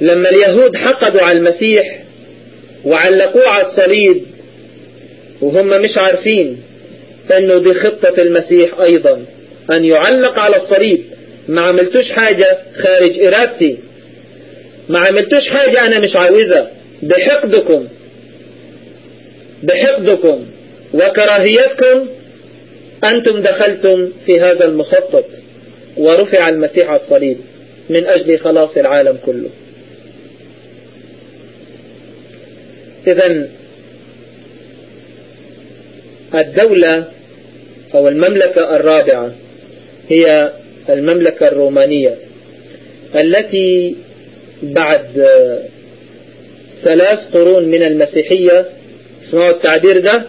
لما اليهود حقدوا على المسيح وعلقوه على الصليب وهم مش عارفين انه دي خطة المسيح أيضا أن يعلق على الصليب. ما عملتوش حاجة خارج إرادتي. ما عملتوش حاجة أنا مش عاوزها. بحقدكم. بحقدكم وكراهيتكم أنتم دخلتم في هذا المخطط ورفع المسيح على الصليب من أجل خلاص العالم كله. اذا الدولة أو المملكة الرابعة هي المملكة الرومانية التي بعد ثلاث قرون من المسيحية اسمعوا التعبير ده؟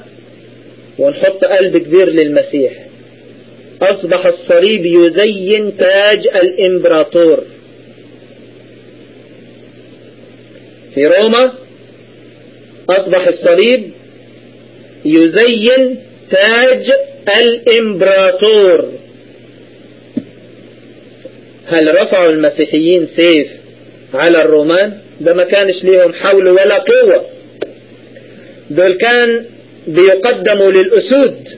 ونحط قلب كبير للمسيح. أصبح الصليب يزين تاج الإمبراطور. في روما أصبح الصليب يزين تاج الإمبراطور. هل رفعوا المسيحيين سيف على الرومان؟ ده ما كانش ليهم حول ولا قوة. دول كان بيقدموا للأسود.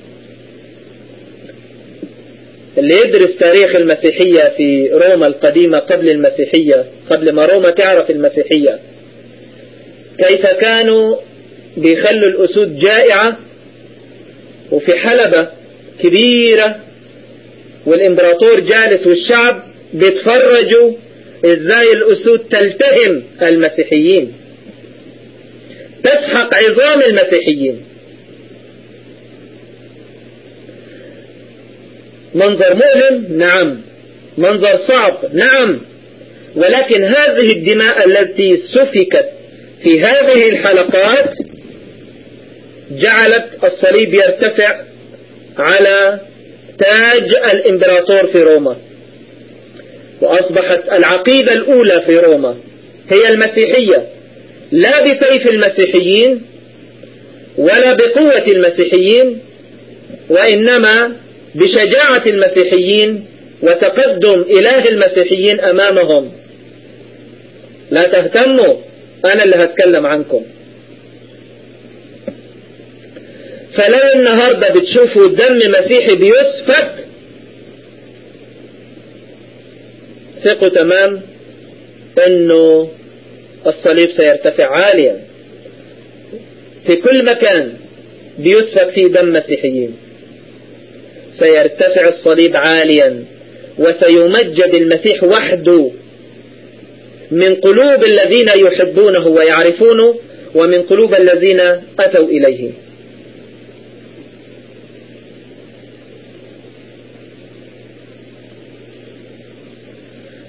اللي يدرس تاريخ المسيحية في روما القديمة قبل المسيحية قبل ما روما تعرف المسيحية. كيف كانوا بيخلوا الأسود جائعة وفي حلبة كبيرة والإمبراطور جالس والشعب بيتفرجوا إزاي الأسود تلتهم المسيحيين. تسحق عظام المسيحيين. منظر مؤلم؟ نعم. منظر صعب؟ نعم. ولكن هذه الدماء التي سفكت في هذه الحلقات جعلت الصليب يرتفع على تاج الإمبراطور في روما. وأصبحت العقيدة الأولى في روما هي المسيحية. لا بسيف المسيحيين ولا بقوة المسيحيين وإنما بشجاعة المسيحيين وتقدم إله المسيحيين أمامهم. لا تهتموا أنا اللي هتكلم عنكم. فلو النهاردة بتشوفوا دم مسيحي بيسفك ثقوا تمام إنه الصليب سيرتفع عاليا. في كل مكان بيسفك فيه دم مسيحيين سيرتفع الصليب عاليا وسيمجد المسيح وحده من قلوب الذين يحبونه ويعرفونه ومن قلوب الذين أتوا إليه.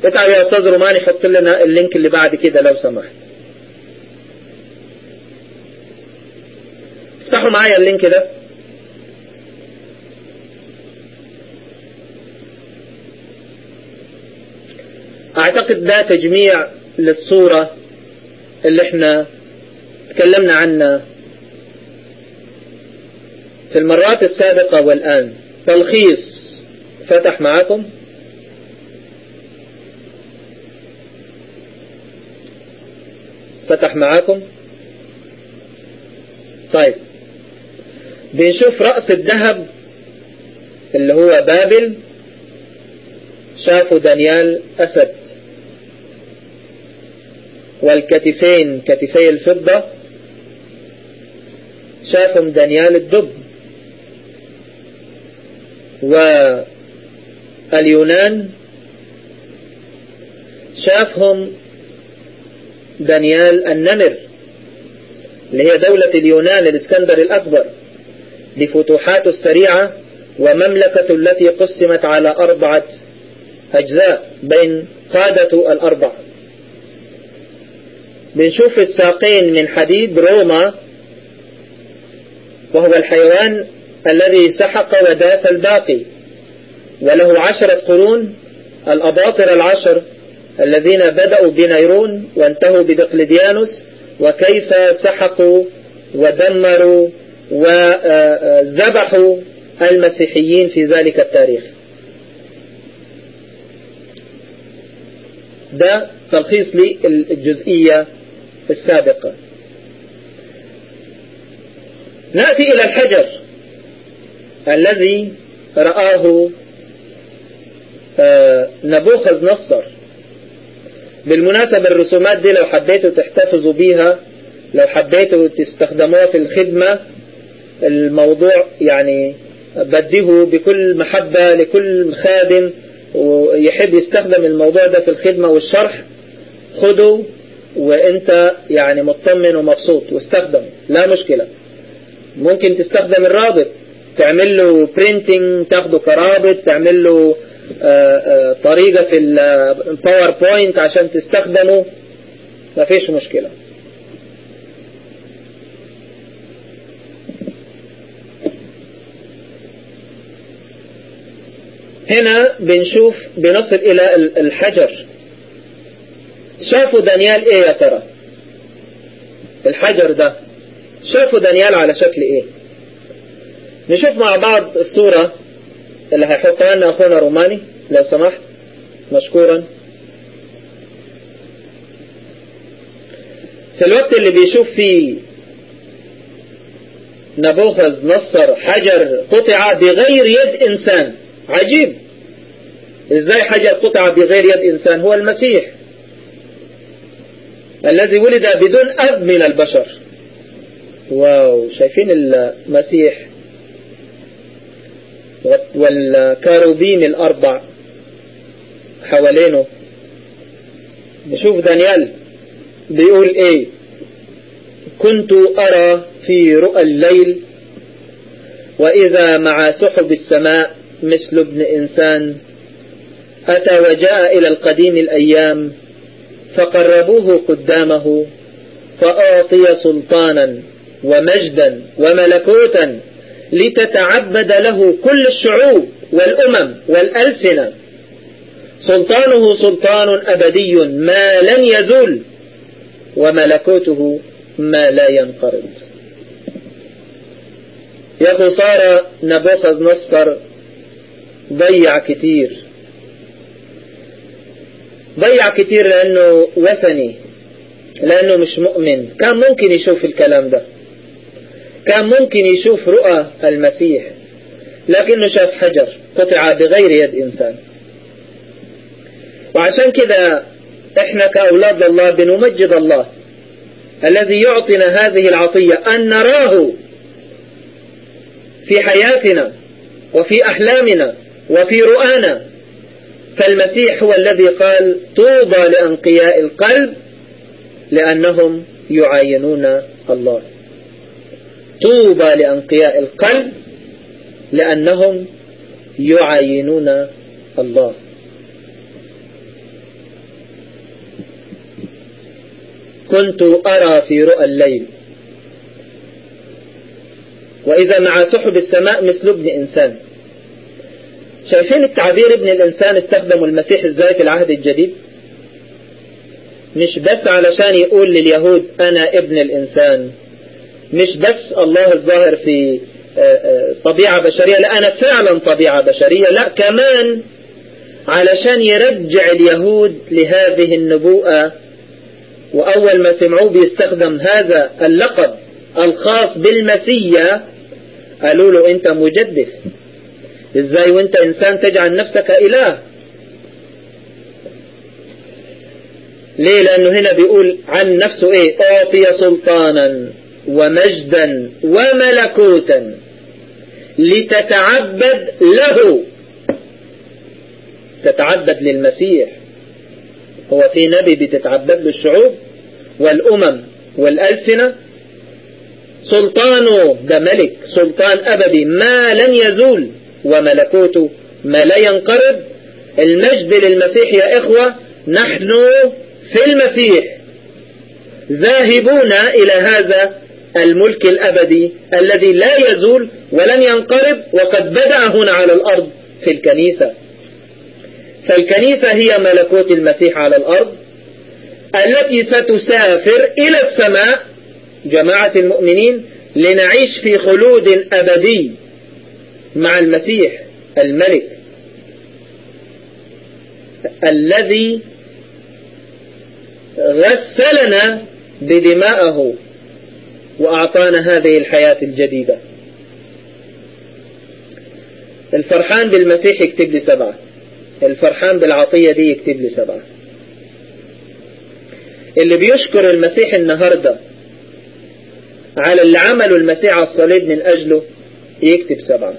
اتعب يا أستاذ روماني حط لنا ال link اللي بعد كده لو سمحت. افتحوا معايا ال link ده. أعتقد ده تجميع للصورة اللي إحنا تكلمنا عنها في المرات السابقة والآن. تلخيص فتح معاكم. فتح معاكم؟ طيب. بنشوف رأس الذهب اللي هو بابل شافوا دانيال أسد. والكتفين كتفي الفضة شافهم دانيال الدب. واليونان شافهم دانيال النمر اللي هي دولة اليونان الإسكندر الأكبر لفتوحاته السريعة ومملكته التي قسمت على أربعة أجزاء بين قادة الأربع بنشوف الساقين من حديد روما وهو الحيوان الذي سحق وداس الباقي وله عشرة قرون الأباطر العشر الذين بدأوا بنيرون وانتهوا بدقلديانوس وكيف سحقوا ودمروا وذبحوا المسيحيين في ذلك التاريخ. ده تلخيص للجزئية السابقة. نأتي إلى الحجر الذي رآه نبوخذ نصر. بالمناسبة الرسومات دي لو حبيتوا تحتفظوا بيها لو حبيتوا تستخدموها في الخدمة الموضوع يعني بديه بكل محبة لكل خادم ويحب يستخدم الموضوع ده في الخدمة والشرح. خده وانت يعني مطمن ومبسوط واستخدم لا مشكلة. ممكن تستخدم الرابط تعمل له printing تاخده كرابط تعمل له طريقة في ال PowerPoint عشان تستخدمه. ما فيش مشكلة. هنا بنشوف بنصل إلى الحجر. شافوا دانيال إيه يا ترى؟ الحجر ده. شافوا دانيال على شكل إيه؟ نشوف مع بعض الصورة. اللي هيحطها لنا أخونا روماني لو سمحت مشكورا. في الوقت اللي بيشوف فيه نبوخذ نصر حجر قطع بغير يد إنسان. عجيب. إزاي حجر قطع بغير يد إنسان؟ هو المسيح. الذي ولد بدون أب من البشر. واو شايفين المسيح والكاروبيم الأربع حوالينه. نشوف دانيال بيقول إيه؟ كنت أرى في رؤى الليل وإذا مع سحب السماء مثل ابن إنسان أتى وجاء إلى القديم الأيام فقربوه قدامه فأعطي سلطانا ومجدا وملكوتا لتتعبد له كل الشعوب والأمم والألسنة. سلطانه سلطان أبدي ما لن يزول وملكوته ما لا ينقرض. يا خسارة نبوخذ نصر ضيع كتير. ضيع كتير لأنه وثني لأنه مش مؤمن. كان ممكن يشوف الكلام ده. كان ممكن يشوف رؤى المسيح لكنه شاف حجر قطع بغير يد إنسان. وعشان كده إحنا كأولاد الله بنمجد الله الذي يعطينا هذه العطية أن نراه في حياتنا وفي أحلامنا وفي رؤانا. فالمسيح هو الذي قال طوبى لأنقياء القلب لأنهم يعاينون الله. طوبى لأنقياء القلب لأنهم يعاينون الله. كنت أرى في رؤى الليل. وإذا مع سحب السماء مثل ابن إنسان. شايفين التعبير ابن الإنسان استخدموا المسيح إزاي في العهد الجديد؟ مش بس علشان يقول لليهود أنا ابن الإنسان. مش بس الله الظاهر في طبيعة بشرية لا أنا فعلا طبيعة بشرية لا كمان علشان يرجع اليهود لهذه النبوءة. وأول ما سمعوه بيستخدم هذا اللقب الخاص بالمسيا قالوا له أنت مجدف. إزاي وأنت إنسان تجعل نفسك إله؟ ليه؟ لأنه هنا بيقول عن نفسه إيه؟ أعطي سلطانا. ومجدا وملكوتا لتتعبد له. تتعبد للمسيح. هو في نبي بتتعبد له الشعوب والأمم والألسنة. سلطانه ده ملك سلطان أبدي. ما لن يزول وملكوته ما لا ينقرض. المجد للمسيح يا إخوة نحن في المسيح. ذاهبون إلى هذا الملك الأبدي الذي لا يزول ولن ينقرض وقد بدأ هنا على الأرض في الكنيسة. فالكنيسة هي ملكوت المسيح على الأرض التي ستسافر إلى السماء جماعة المؤمنين لنعيش في خلود أبدي مع المسيح الملك الذي غسلنا بدماءه. وأعطانا هذه الحياة الجديدة. الفرحان بالمسيح يكتب لي سبعة. الفرحان بالعطية دي يكتب لي سبعة. اللي بيشكر المسيح النهاردة على اللي عمله المسيح على الصليب من أجله يكتب سبعة.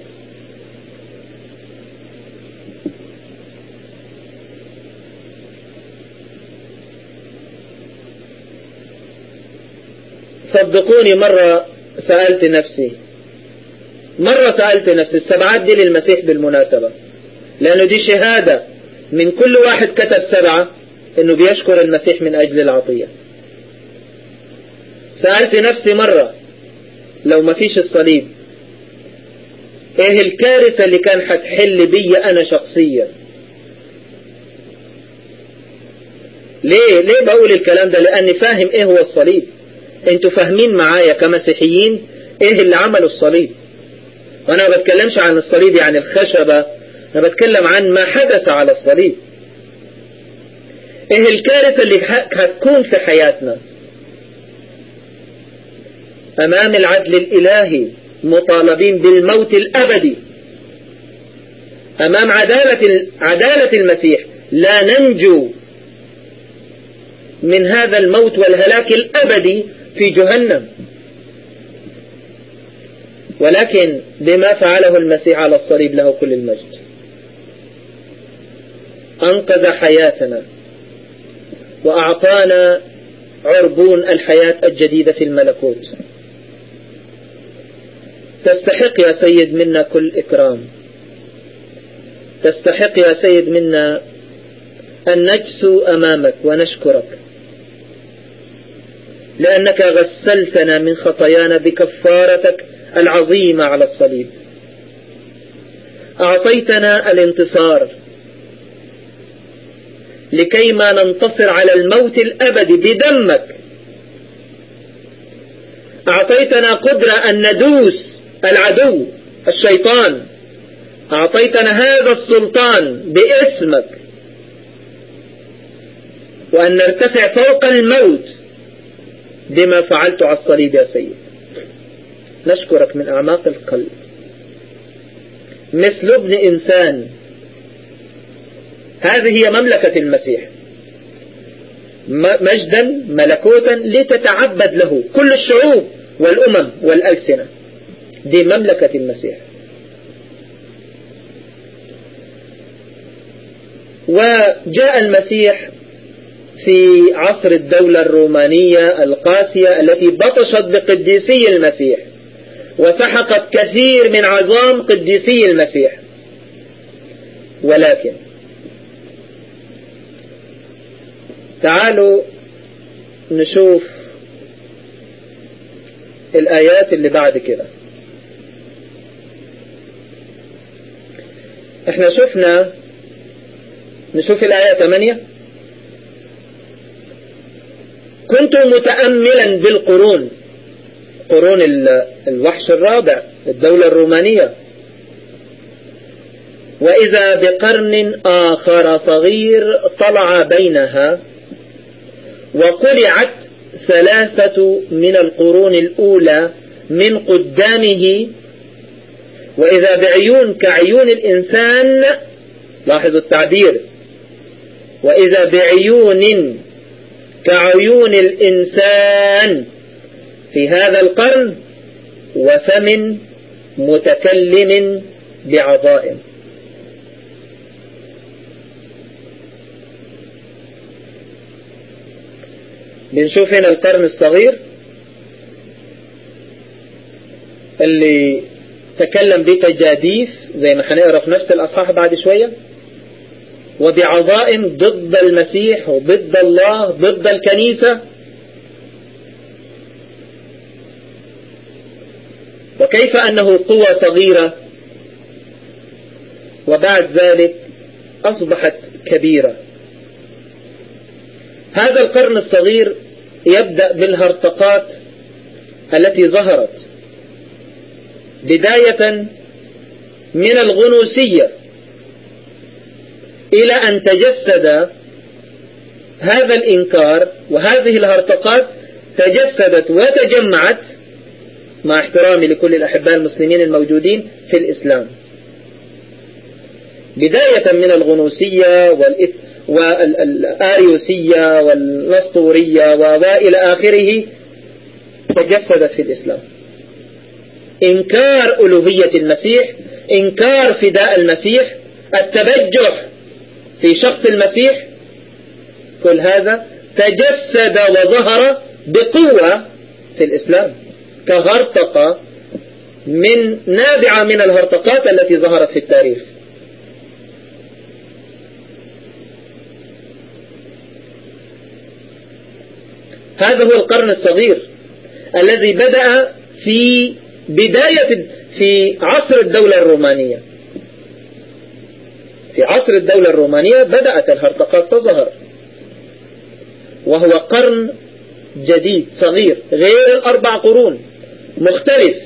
صدقوني مرة سألت نفسي. مرة سألت نفسي السبعات دي للمسيح بالمناسبة. لأنه دي شهادة من كل واحد كتب سبعة إنه بيشكر المسيح من أجل العطية. سألت نفسي مرة لو ما فيش الصليب إيه الكارثة اللي كان هتحل بي أنا شخصيا؟ ليه؟ ليه بقول الكلام ده؟ لأني فاهم إيه هو الصليب. أنتوا فاهمين معايا كمسيحيين إيه اللي عملوا الصليب؟ وأنا ما بتكلمش عن الصليب يعني الخشبة أنا بتكلم عن ما حدث على الصليب. إيه الكارثة اللي هتكون في حياتنا؟ أمام العدل الإلهي مطالبين بالموت الأبدي. أمام عدالة عدالة المسيح لا ننجو من هذا الموت والهلاك الأبدي في جهنم. ولكن بما فعله المسيح على الصليب له كل المجد. أنقذ حياتنا وأعطانا عربون الحياة الجديدة في الملكوت. تستحق يا سيد منا كل إكرام. تستحق يا سيد منا أن نجسو أمامك ونشكرك. لأنك غسلتنا من خطايانا بكفارتك العظيمة على الصليب. أعطيتنا الانتصار لكي ما ننتصر على الموت الأبدي بدمك. أعطيتنا قدرة أن ندوس العدو الشيطان. أعطيتنا هذا السلطان باسمك. وأن نرتفع فوق الموت بما فعلت على الصليب يا سيد. نشكرك من أعماق القلب. مثل ابن إنسان. هذه هي مملكة المسيح. مجدا ملكوتا لتتعبد له كل الشعوب والأمم والألسنة. دي مملكة المسيح. وجاء المسيح في عصر الدولة الرومانية القاسية التي بطشت بقديسي المسيح وسحقت كثير من عظام قديسي المسيح. ولكن تعالوا نشوف الآيات اللي بعد كده. إحنا شفنا نشوف الآية 8 كنت متأملا بالقرون. قرون الوحش الرابع الدولة الرومانية. وإذا بقرن آخر صغير طلع بينها وقلعت ثلاثة من القرون الأولى من قدامه. وإذا بعيون كعيون الإنسان لاحظوا التعبير. وإذا بعيون كعيون الإنسان في هذا القرن وفم متكلم بعظائم. بنشوف هنا القرن الصغير اللي تكلم بتجاديف زي ما هنقرا في نفس الأصحاح بعد شوية. وبعظائم ضد المسيح وضد الله ضد الكنيسة. وكيف أنه قوة صغيرة. وبعد ذلك أصبحت كبيرة. هذا القرن الصغير يبدأ بالهرطقات التي ظهرت. بداية من الغنوسية. إلى أن تجسد هذا الإنكار وهذه الهرطقات تجسدت وتجمعت مع احترامي لكل الأحباء المسلمين الموجودين في الإسلام. بداية من الغنوسية والآريوسية والنسطورية وإلى آخره تجسدت في الإسلام. إنكار ألوهية المسيح إنكار فداء المسيح التبجح في شخص المسيح؟ كل هذا تجسد وظهر بقوة في الإسلام كهرطقة من نابعة من الهرطقات التي ظهرت في التاريخ. هذا هو القرن الصغير الذي بدأ في بداية في عصر الدولة الرومانية. في عصر الدولة الرومانية بدأت الهرطقات تظهر. وهو قرن جديد صغير غير الأربع قرون مختلف.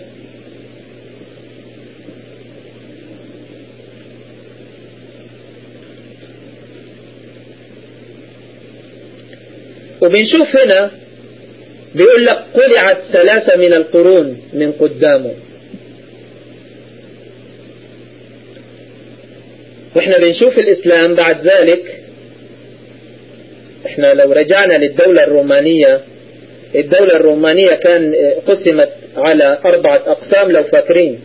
وبنشوف هنا بيقول لك قلعت ثلاثة من القرون من قدامه. وإحنا بنشوف الإسلام بعد ذلك إحنا لو رجعنا للدولة الرومانية الدولة الرومانية كان قسمت على أربعة أقسام لو فاكرين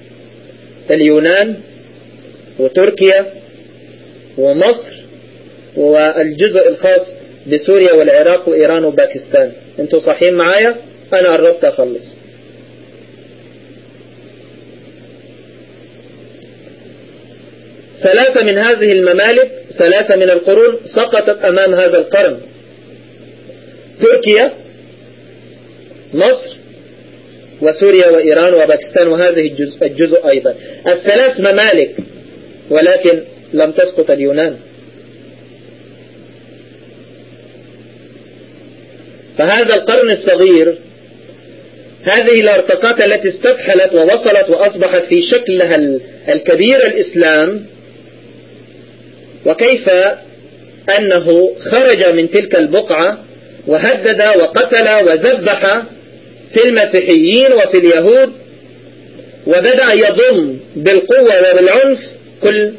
اليونان وتركيا ومصر والجزء الخاص بسوريا والعراق وإيران وباكستان. أنتوا صحيين معايا؟ أنا قربت أخلص. ثلاثة من هذه الممالك ثلاثة من القرون سقطت أمام هذا القرن. تركيا مصر وسوريا وإيران وباكستان وهذه الجزء, الجزء أيضا. الثلاث ممالك ولكن لم تسقط اليونان. فهذا القرن الصغير هذه الأرتقاءات التي استفحلت ووصلت وأصبحت في شكلها الكبير الإسلام وكيف أنه خرج من تلك البقعة وهدد وقتل وذبح في المسيحيين وفي اليهود وبدأ يضم بالقوة وبالعنف كل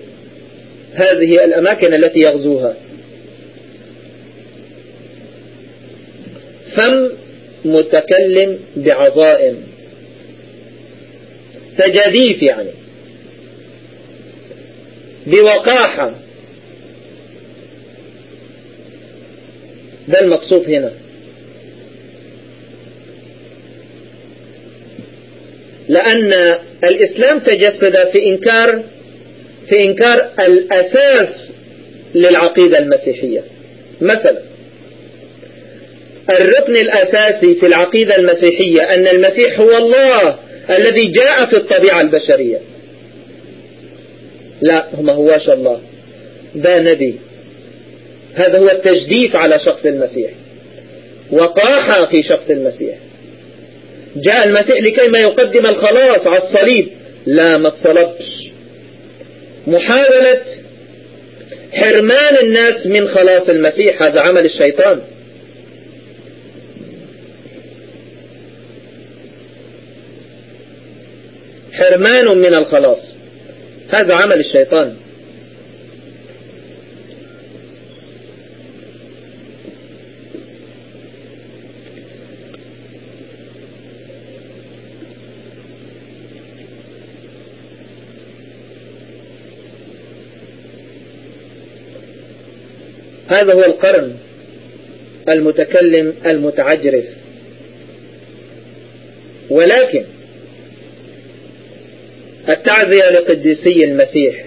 هذه الأماكن التي يغزوها. فم متكلم بعظائم. تجاديف يعني. بوقاحة. ده المقصود هنا. لأن الإسلام تجسد في إنكار في إنكار الأساس للعقيدة المسيحية. مثلا الركن الأساسي في العقيدة المسيحية أن المسيح هو الله الذي جاء في الطبيعة البشرية. لا ما هواش الله. ده نبي. هذا هو التجديف على شخص المسيح. وقاحة في شخص المسيح. جاء المسيح لكي ما يقدم الخلاص على الصليب. لا ما تصلبش محاولة حرمان الناس من خلاص المسيح هذا عمل الشيطان. حرمان من الخلاص. هذا عمل الشيطان. هذا هو القرن المتكلم المتعجرف. ولكن التعزية لقديسي المسيح.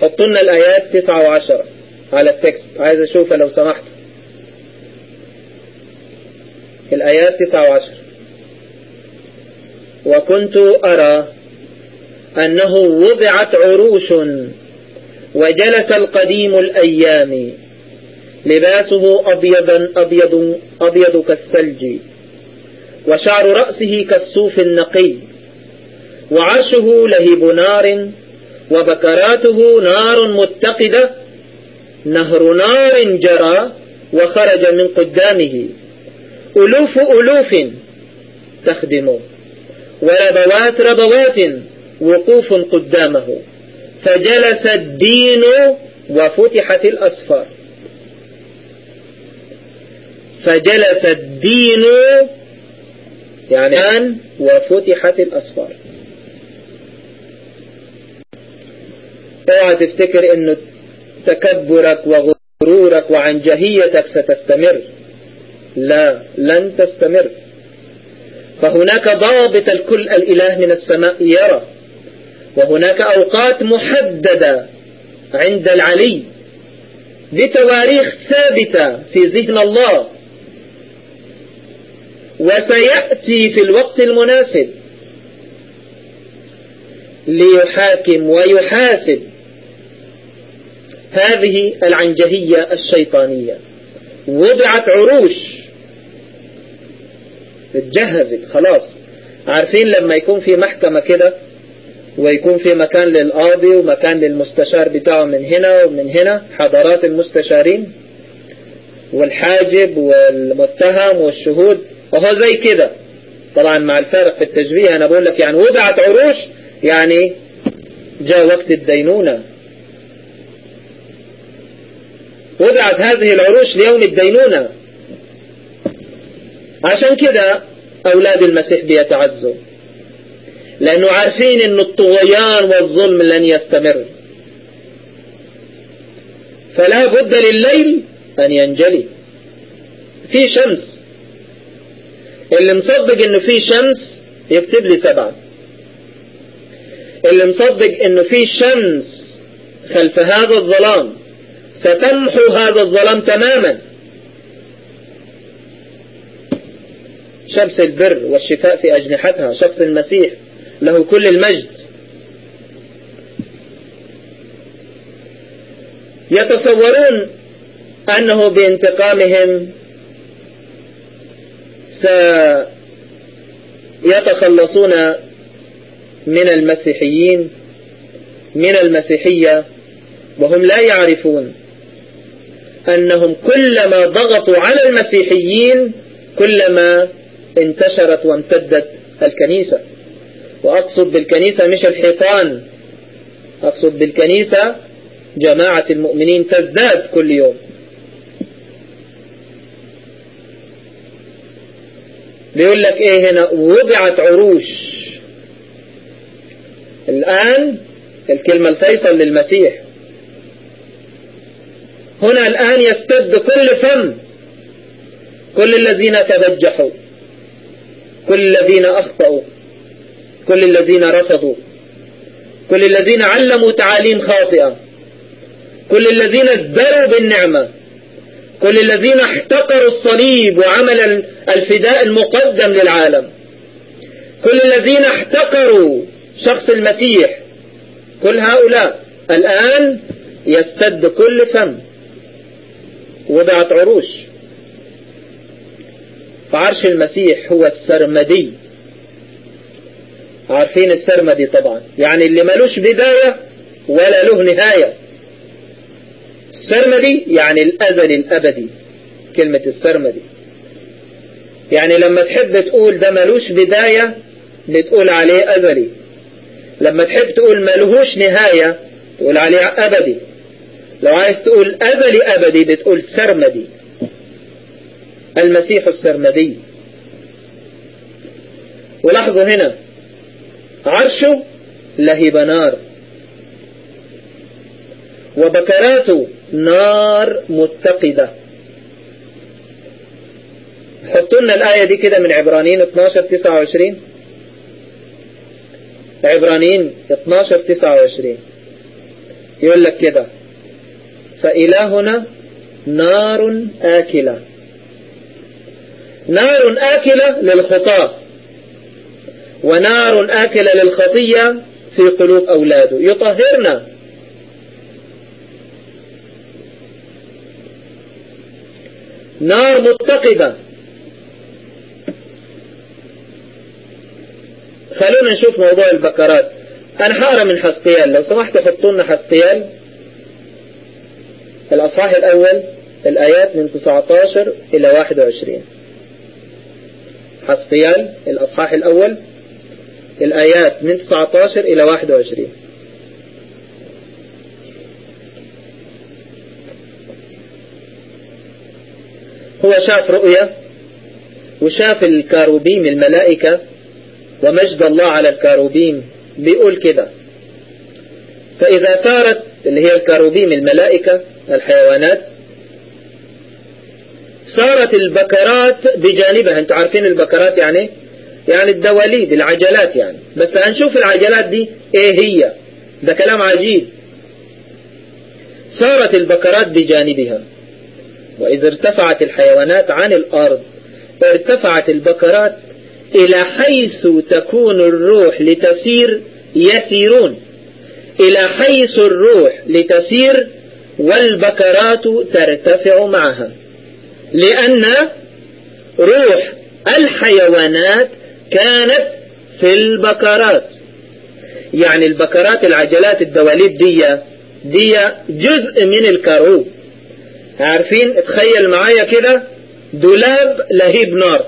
حطوا لنا الآيات تسعة وعشرة على التكست. عايز أشوفها لو سمحت. الآيات تسعة وعشرة. وكنت أرى أنه وضعت عروش وجلس القديم الأيام لباسه أبيضا أبيض, أبيض كالثلج وشعر رأسه كالصوف النقي وعرشه لهب نار وبكراته نار متقدة نهر نار جرى وخرج من قدامه. ألوف ألوف تخدمه وربوات ربوات وقوف قدامه. فجلس الدين وفتحت الأسفار فجلس الدين يعني الآن وفتحت الأسفار اوعى تفتكر انه تكبرك وغرورك وعنجهيتك ستستمر. لا لن تستمر. فهناك ضابط الكل الإله من السماء يرى. وهناك أوقات محددة عند العلي بتواريخ ثابتة في ذهن الله. وسيأتي في الوقت المناسب ليحاكم ويحاسب. هذه العنجهية الشيطانية. وضعت عروش. اتجهزت خلاص. عارفين لما يكون في محكمة كده ويكون في مكان للقاضي ومكان للمستشار بتاعه من هنا ومن هنا حضرات المستشارين والحاجب والمتهم والشهود. وهو زي كده. طبعا مع الفارق في التشبيه أنا بقول لك يعني وضعت عروش يعني جاء وقت الدينونة. وضعت هذه العروش ليوم الدينونة. عشان كده أولاد المسيح بيتعزوا. لأنه عارفين أن الطغيان والظلم لن يستمر. فلا بد لليل أن ينجلي. في شمس. اللي مصدق إنه في شمس يكتب لي سبعة. اللي مصدق إنه في شمس خلف هذا الظلام ستمحو هذا الظلام تماما. شمس البر والشفاء في أجنحتها شخص المسيح. له كل المجد. يتصورون أنه بانتقامهم سيتخلصون من المسيحيين من المسيحية وهم لا يعرفون أنهم كلما ضغطوا على المسيحيين كلما انتشرت وامتدت الكنيسة. وأقصد بالكنيسة مش الحيطان. أقصد بالكنيسة جماعة المؤمنين تزداد كل يوم. بيقول لك إيه هنا؟ وضعت عروش. الآن الكلمة الفيصل للمسيح. هنا الآن يستد كل فم. كل الذين تبجحوا. كل الذين أخطأوا. كل الذين رفضوا. كل الذين علموا تعاليم خاطئة. كل الذين ازدروا بالنعمة. كل الذين احتقروا الصليب وعمل الفداء المقدم للعالم. كل الذين احتقروا شخص المسيح. كل هؤلاء الآن يستد كل فم. وضعت عروش. فعرش المسيح هو السرمدي. عارفين السرمدي طبعا. يعني اللي ملوش بداية ولا له نهاية. السرمدي يعني الأزل الأبدي كلمة السرمدي يعني لما تحب تقول ده ملوش بداية بتقول عليه أزلي. لما تحب تقول ملهوش نهاية تقول عليه أبدي. لو عايز تقول أزلي أبدي بتقول سرمدي المسيح السرمدي. ولاحظوا هنا عرشه لهب نار. وبكراته نار متقدة. حطوا لنا الآية دي كده من عبرانيين 12 29 عبرانيين 12 29 يقول لك كده. فإلهنا نار آكلة. نار آكلة للخطاة. ونار آكلة للخطية في قلوب أولاده. يطهرنا. نار متقدة خلونا نشوف موضوع البكرات. هقرا من حسقيال. لو سمحت حطوا لنا حسقيال. الأصحاح الأول الآيات من 19 إلى 21 حسقيال الأصحاح الأول. الآيات من 19 إلى 21 هو شاف رؤية وشاف الكاروبيم الملائكة ومجد الله على الكاروبيم بيقول كده. فإذا سارت اللي هي الكاروبيم الملائكة الحيوانات صارت البكرات بجانبها. أنتوا عارفين البكرات يعني يعني الدواليب العجلات يعني. بس هنشوف العجلات دي إيه هي؟ ده كلام عجيب. صارت البكرات بجانبها. وإذا ارتفعت الحيوانات عن الأرض ارتفعت البكرات إلى حيث تكون الروح لتسير يسيرون. إلى حيث الروح لتسير والبكرات ترتفع معها. لأن روح الحيوانات كانت في البكرات. يعني البكرات العجلات الدواليب دي دي جزء من الكروب. عارفين؟ اتخيل معايا كده دولاب لهيب نار.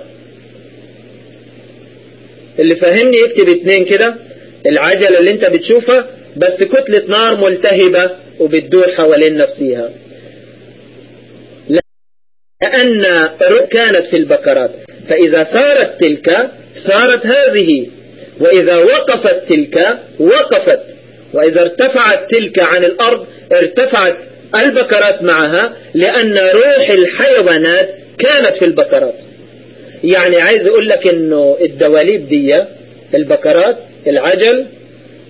اللي فاهمني يكتب اتنين كده العجلة اللي انت بتشوفها بس كتلة نار ملتهبة وبتدور حوالين نفسها لأن كانت في البكرات. فإذا صارت تلك صارت هذه. وإذا وقفت تلك وقفت. وإذا ارتفعت تلك عن الأرض ارتفعت البكرات معها لأن روح الحيوانات كانت في البكرات يعني عايز أقول لك أنه الدواليب دي البكرات العجل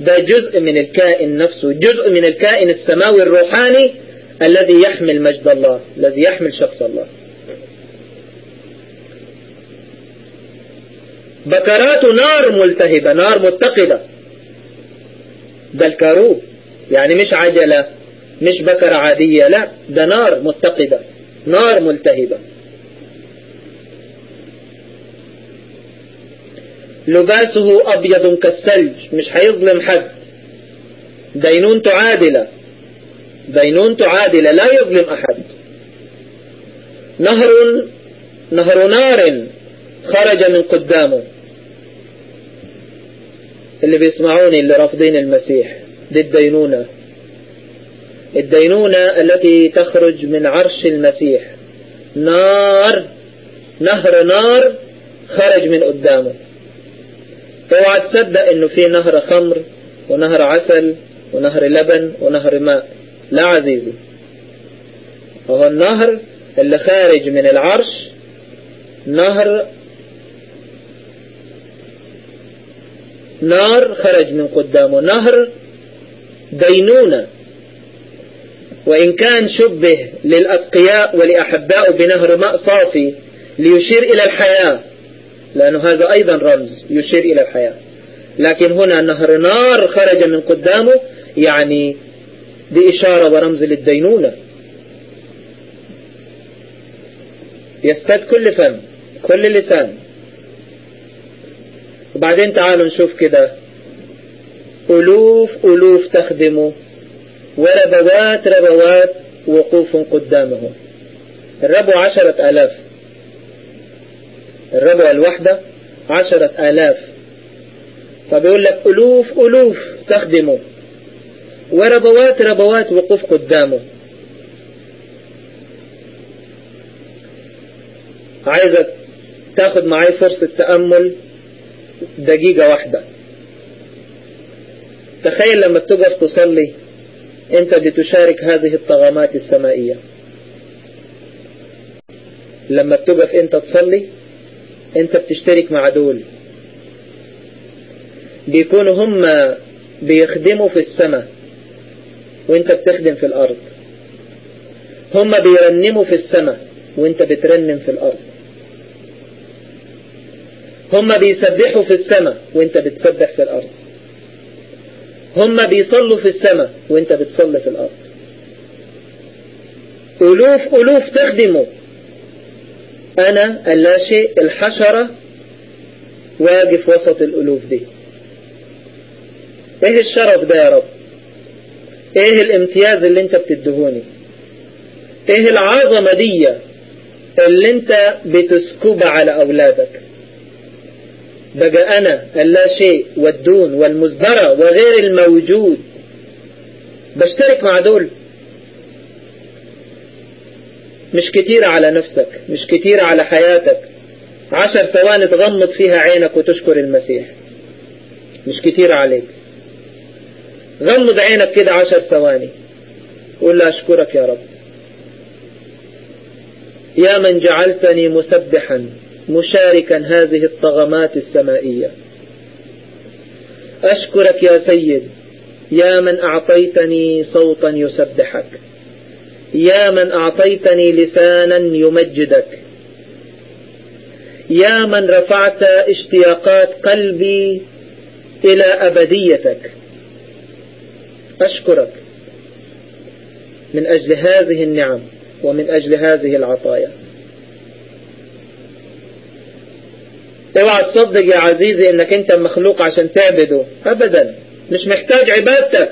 ده جزء من الكائن نفسه جزء من الكائن السماوي الروحاني الذي يحمل مجد الله الذي يحمل شخص الله. بكرات نار ملتهبة نار متقدة. ده الكاروب يعني مش عجلة مش بكرة عادية لا ده نار متقدة نار ملتهبة. لباسه أبيض كالثلج مش هيظلم حد. دينونته عادلة. دينونته عادلة لا يظلم أحد. نهر نهر نار خرج من قدامه. اللي بيسمعوني اللي رافضين المسيح دي الدينونة. الدينونة التي تخرج من عرش المسيح. نار نهر نار خرج من قدامه. أوعى تصدق إنه في نهر خمر ونهر عسل ونهر لبن ونهر ماء. لا عزيزي. هو النهر اللي خارج من العرش نهر نار خرج من قدامه نهر دينونة. وإن كان شبه للأتقياء ولأحباء بنهر ماء صافي ليشير إلى الحياة لأنه هذا أيضا رمز يشير إلى الحياة. لكن هنا نهر نار خرج من قدامه يعني بإشارة ورمز للدينونة. يستد كل فم كل لسان. وبعدين تعالوا نشوف كده. ألوف ألوف تخدمه. وربوات ربوات وقوف قدامه. الربو عشرة آلاف. الربوة الواحدة عشرة آلاف. فبيقول لك ألوف ألوف تخدمه. وربوات ربوات وقوف قدامه. عايزك تاخد معي فرصة تأمل. دقيقة واحدة. تخيل لما تقف تصلي أنت بتشارك هذه الطغمات السمائية. لما تقف أنت تصلي أنت بتشترك مع دول. بيكونوا هم بيخدموا في السماء وأنت بتخدم في الأرض. هم بيرنموا في السماء وأنت بترنم في الأرض. هم بيسبحوا في السماء وانت بتسبح في الأرض. هم بيصلوا في السماء وانت بتصلي في الأرض. ألوف ألوف تخدموا أنا اللاشيء الحشرة واقف وسط الألوف دي. إيه الشرف ده يا رب؟ إيه الامتياز اللي انت بتدهوني؟ إيه العظمة دي اللي انت بتسكب على أولادك؟ بقى أنا اللا شيء والدون والمزدرى وغير الموجود. بشترك مع دول. مش كتير على نفسك مش كتير على حياتك. عشر ثواني تغمض فيها عينك وتشكر المسيح. مش كتير عليك. غمض عينك كده عشر ثواني. قول له أشكرك يا رب. يا من جعلتني مسبحا. مشاركا هذه الطغمات السمائية. أشكرك يا سيد يا من أعطيتني صوتا يسبحك يا من أعطيتني لسانا يمجدك يا من رفعت اشتياقات قلبي إلى أبديتك. أشكرك من أجل هذه النعم ومن أجل هذه العطايا. اوعى تصدق يا عزيزي إنك أنت مخلوق عشان تعبده. ابدا. مش محتاج عبادتك.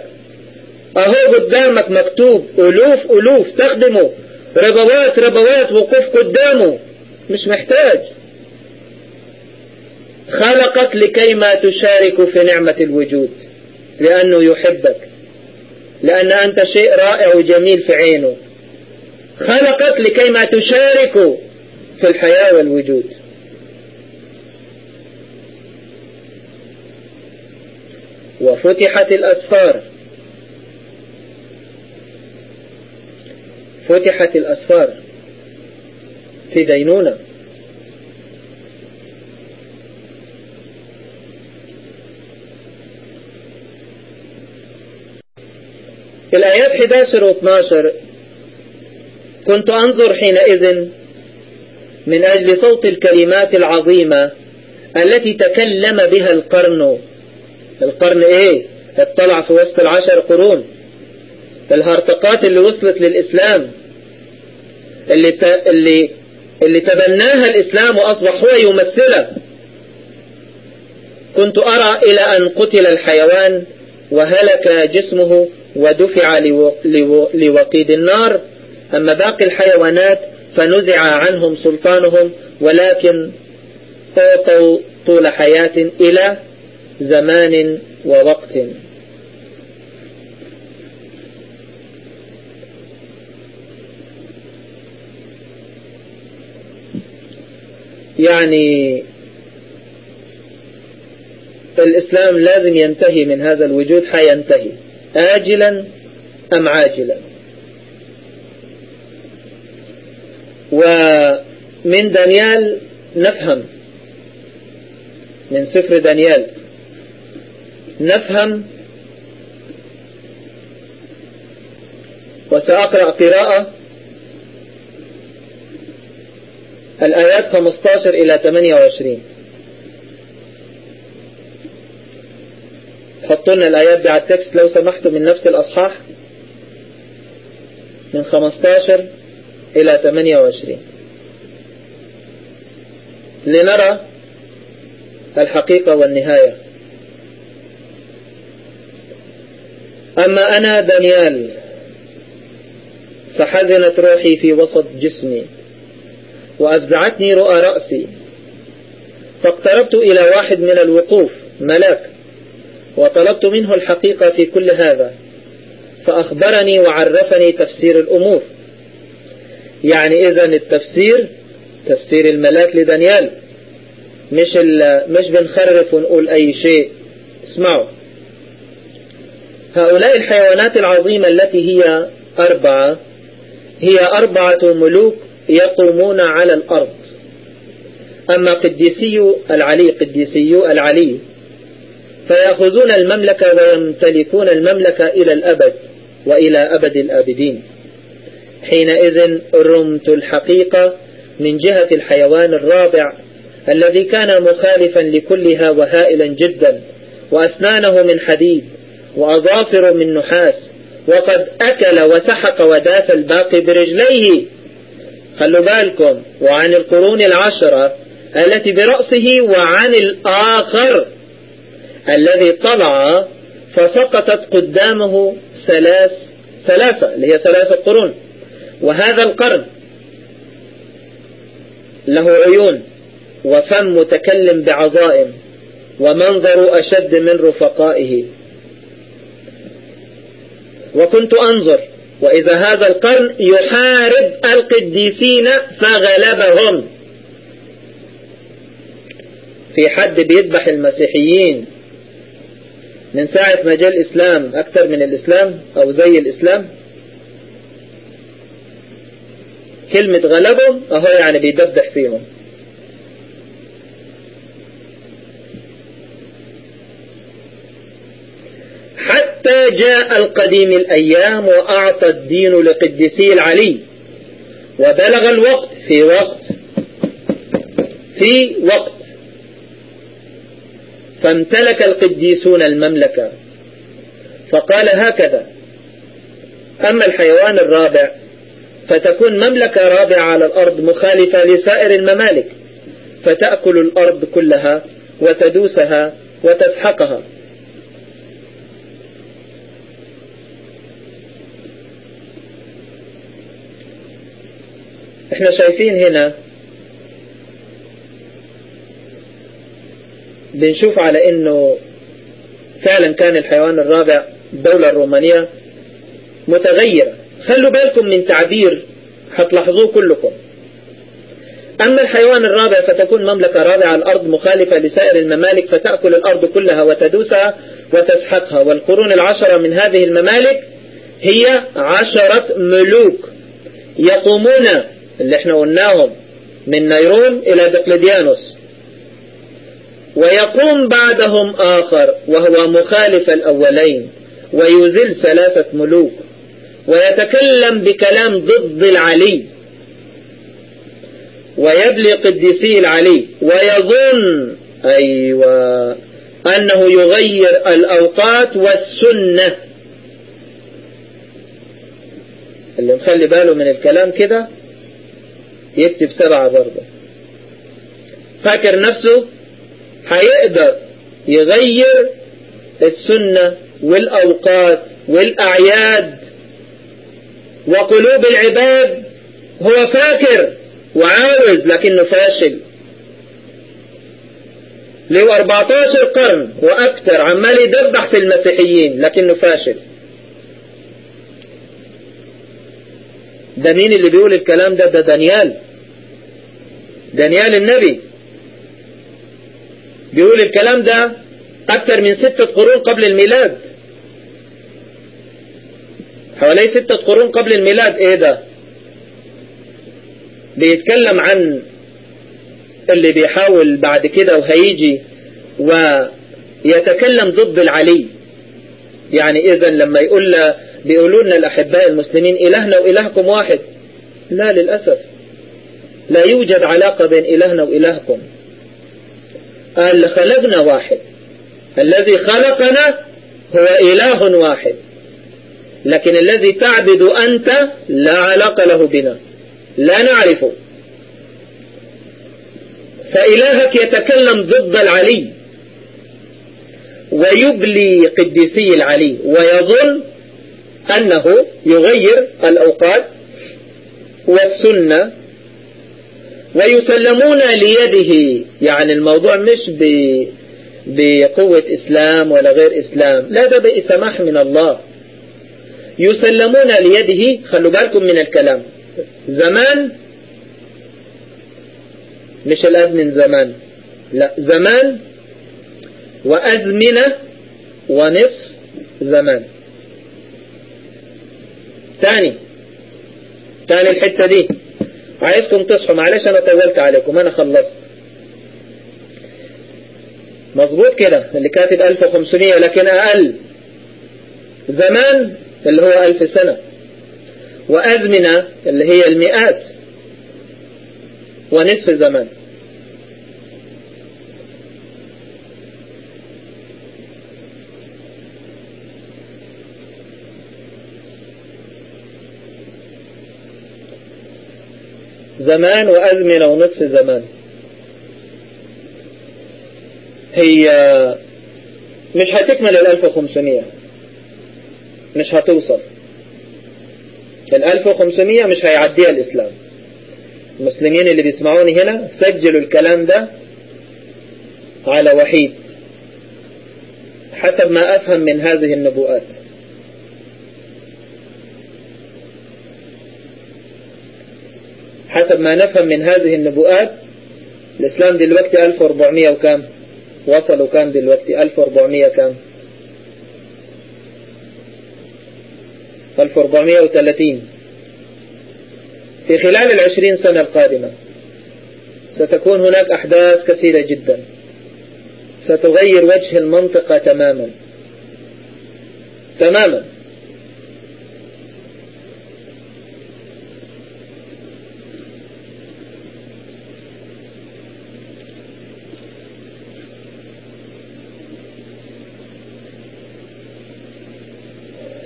أهو قدامك مكتوب. ألوف ألوف. تخدمه. ربوات ربوات. وقوف قدامه. مش محتاج. خلقك لكي ما تشارك في نعمة الوجود. لأنه يحبك. لأن أنت شيء رائع وجميل في عينه. خلقك لكي ما تشارك في الحياة والوجود. وفتحت الأسفار. فتحت الأسفار. في دينونة. في الآيات 11 و 12 كنت أنظر حينئذ من أجل صوت الكلمات العظيمة التي تكلم بها القرن القرن إيه؟ اطلع في وسط العشر قرون. الهرطقات اللي وصلت للإسلام اللي ت... اللي اللي تبناها الإسلام وأصبح هو يمثلها كنت أرى إلى أن قتل الحيوان وهلك جسمه ودفع لو... لو... لوقيد النار. أما باقي الحيوانات فنزع عنهم سلطانهم ولكن أعطوا طول حياة إلى زمان ووقت. يعني الإسلام لازم ينتهي من هذا الوجود حينتهي. آجلا أم عاجلا؟ ومن دانيال نفهم من سفر دانيال. نفهم وسأقرأ قراءة الآيات 15 إلى 28 حطوا لنا الآيات على التكست لو سمحتوا من نفس الأصحاح. من 15 إلى 28 لنرى الحقيقة والنهاية. أما أنا دانيال فحزنت روحي في وسط جسمي وأفزعتني رؤى رأسي فاقتربت إلى واحد من الوقوف ملاك وطلبت منه الحقيقة في كل هذا فأخبرني وعرفني تفسير الأمور. يعني إذا التفسير تفسير الملاك لدانيال مش مش بنخرف ونقول أي شيء. اسمعوا. هؤلاء الحيوانات العظيمة التي هي أربعة هي أربعة ملوك يقومون على الأرض. أما قديسي العلي قديسي العلي فيأخذون المملكة ويمتلكون المملكة إلى الأبد وإلى أبد الآبدين. حينئذ رمت الحقيقة من جهة الحيوان الرابع الذي كان مخالفا لكلها وهائلا جدا وأسنانه من حديد. وأظافر من نحاس وقد أكل وسحق وداس الباقي برجليه. خلوا بالكم وعن القرون العشرة التي برأسه وعن الآخر الذي طلع فسقطت قدامه ثلاث ثلاثة اللي هي ثلاثة قرون. وهذا القرن له عيون وفم متكلم بعظائم ومنظر أشد من رفقائه. وكنت أنظر وإذا هذا القرن يحارب القديسين فغلبهم. في حد بيذبح المسيحيين من ساعة ما جاء الإسلام أكثر من الإسلام أو زي الإسلام كلمة غلبهم أهو يعني بيدبح فيهم. حتى جاء القديم الأيام وأعطى الدين لقدسي العلي وبلغ الوقت في وقت في وقت. فامتلك القديسون المملكة. فقال هكذا أما الحيوان الرابع فتكون مملكة رابعة على الأرض مخالفة لسائر الممالك فتأكل الأرض كلها وتدوسها وتسحقها. إحنا شايفين هنا بنشوف على إنه فعلا كان الحيوان الرابع الدولة الرومانية متغيرة. خلوا بالكم من تعبير هتلاحظوه كلكم. أما الحيوان الرابع فتكون مملكة رابعة الأرض مخالفة لسائر الممالك فتأكل الأرض كلها وتدوسها وتسحقها. والقرون العشرة من هذه الممالك هي عشرة ملوك يقومون اللي إحنا قلناهم من نيرون إلى دقلديانوس ويقوم بعدهم آخر وهو مخالف الأولين ويزل ثلاثة ملوك ويتكلم بكلام ضد العلي ويبلي قديسي العلي ويظن أيوة أنه يغير الأوقات والسنة. اللي مخلي باله من الكلام كده يكتب سبعة برضه. فاكر نفسه؟ هيقدر يغير السنة والأوقات والأعياد. وقلوب العباد هو فاكر وعاوز لكنه فاشل. له 14 قرن وأكثر عمال يدبح في المسيحيين لكنه فاشل. ده مين اللي بيقول الكلام ده؟ ده دانيال. دانيال النبي. بيقول الكلام ده أكثر من ستة قرون قبل الميلاد. حوالي ستة قرون قبل الميلاد. إيه ده؟ بيتكلم عن اللي بيحاول بعد كده وهيجي ويتكلم ضد العلي. يعني اذا لما يقول بيقولوا لنا الأحباء المسلمين إلهنا وإلهكم واحد. لا للأسف. لا يوجد علاقة بين إلهنا وإلهكم. قال خلقنا واحد. الذي خلقنا هو إله واحد. لكن الذي تعبد أنت لا علاقة له بنا. لا نعرفه. فإلهك يتكلم ضد العلي. ويبلي قديسي العلي. ويظن أنه يغير الأوقات والسنة ويسلمون ليده. يعني الموضوع مش ب بقوة إسلام ولا غير إسلام. لا ده بسماح من الله. يسلمون ليده. خلوا بالكم من الكلام. زمان مش الآن من زمان. لا زمان وأزمنة ونصف زمان. تاني. تاني الحتة دي. عايزكم تصحوا. معلش أنا طولت عليكم. أنا خلصت. مظبوط كده. اللي كاتب 1500 لكن أقل. زمان اللي هو ألف سنة. وأزمنة اللي هي المئات. ونصف زمان. زمان وأزمنة ونصف زمان. هي مش هتكمل ال 1500 مش هتوصل. ال 1500 مش هيعديها الإسلام. المسلمين اللي بيسمعوني هنا سجلوا الكلام ده على وحيد. حسب ما أفهم من هذه النبوءات. حسب ما نفهم من هذه النبوءات الإسلام دلوقتي 1400 وكام؟ وصلوا كام دلوقتي؟ 1400 كام؟ 1430 في خلال العشرين سنة القادمة ستكون هناك أحداث كثيرة جدا. ستغير وجه المنطقة تماما. تماما.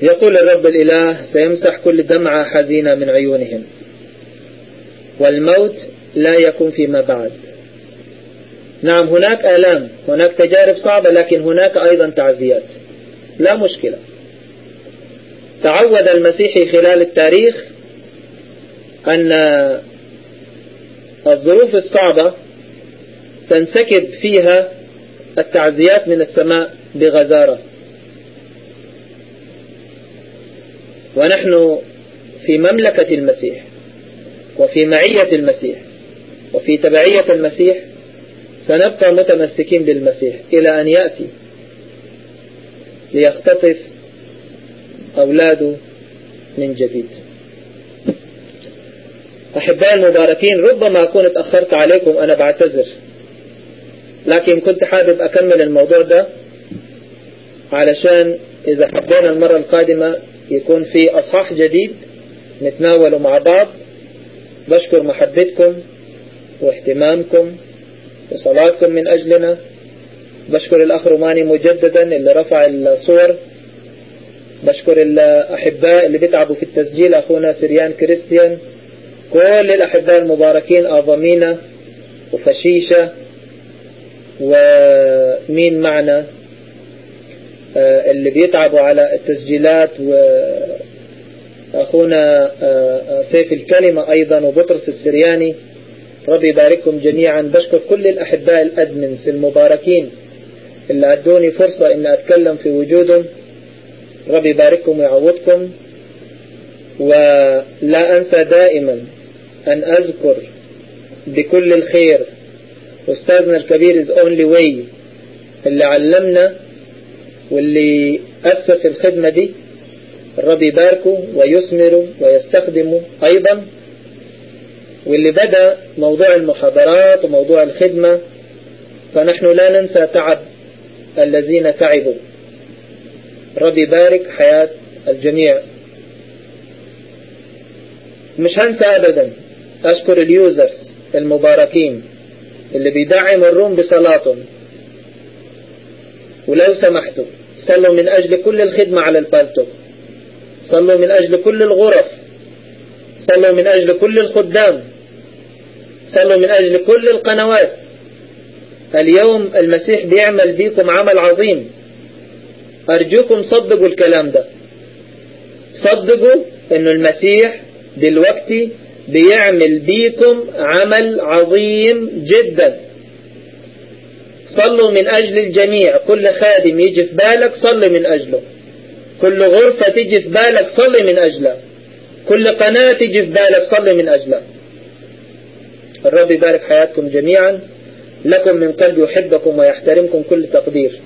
يقول الرب الإله سيمسح كل دمعة حزينة من عيونهم. والموت لا يكون فيما بعد. نعم هناك آلام هناك تجارب صعبة لكن هناك أيضا تعزيات. لا مشكلة. تعود المسيحي خلال التاريخ أن الظروف الصعبة تنسكب فيها التعزيات من السماء بغزارة. ونحن في مملكة المسيح وفي معية المسيح وفي تبعية المسيح سنبقى متمسكين بالمسيح إلى أن يأتي ليختطف أولاده من جديد. أحبائي المباركين ربما أكون اتأخرت عليكم أنا بعتذر لكن كنت حابب أكمل الموضوع ده علشان إذا حبينا المرة القادمة يكون في أصحاح جديد نتناوله مع بعض. بشكر محبتكم واهتمامكم وصلاتكم من أجلنا. بشكر الأخ روماني مجددا اللي رفع الصور. بشكر الأحباء اللي بيتعبوا في التسجيل أخونا سريان كريستيان. كل الأحباء المباركين أظمينا وفشيشة. ومين معنا؟ اللي بيتعبوا على التسجيلات وأخونا سيف الكلمة أيضا وبطرس السرياني. ربي يبارككم جميعا. بشكر كل الأحباء ال admins المباركين اللي أدوني فرصة إن أتكلم في وجودهم. ربي يبارككم ويعوضكم. ولا أنسى دائما أن أذكر بكل الخير أستاذنا الكبير is only way اللي علمنا واللي أسس الخدمة دي الرب يباركه ويثمره ويستخدمه أيضا. واللي بدأ موضوع المحاضرات وموضوع الخدمة فنحن لا ننسى تعب الذين تعبوا. رب يبارك حياة الجميع. مش هنسى أبدا أشكر ال users المباركين اللي بيدعموا ال room بصلاتهم. ولو سمحتوا صلوا من أجل كل الخدمة على ال Paltalk صلوا من أجل كل الغرف. صلوا من أجل كل الخدام. صلوا من أجل كل القنوات. اليوم المسيح بيعمل بيكم عمل عظيم. أرجوكم صدقوا الكلام ده. صدقوا أنه المسيح دلوقتي بيعمل بيكم عمل عظيم جدا. صلوا من أجل الجميع. كل خادم يجي في بالك صلي من أجله. كل غرفة تيجي في بالك صلي من أجلها كل قناة تيجي في بالك صلي من أجلها الرب يبارك حياتكم جميعا. لكم من قلب يحبكم ويحترمكم كل تقدير.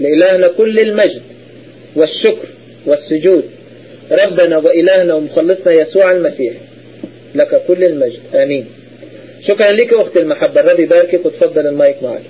لإلهنا كل المجد والشكر والسجود. ربنا وإلهنا ومخلصنا يسوع المسيح. لك كل المجد. آمين. شكرا لك أخت المحبة. الرب يباركك وتفضل المايك معك.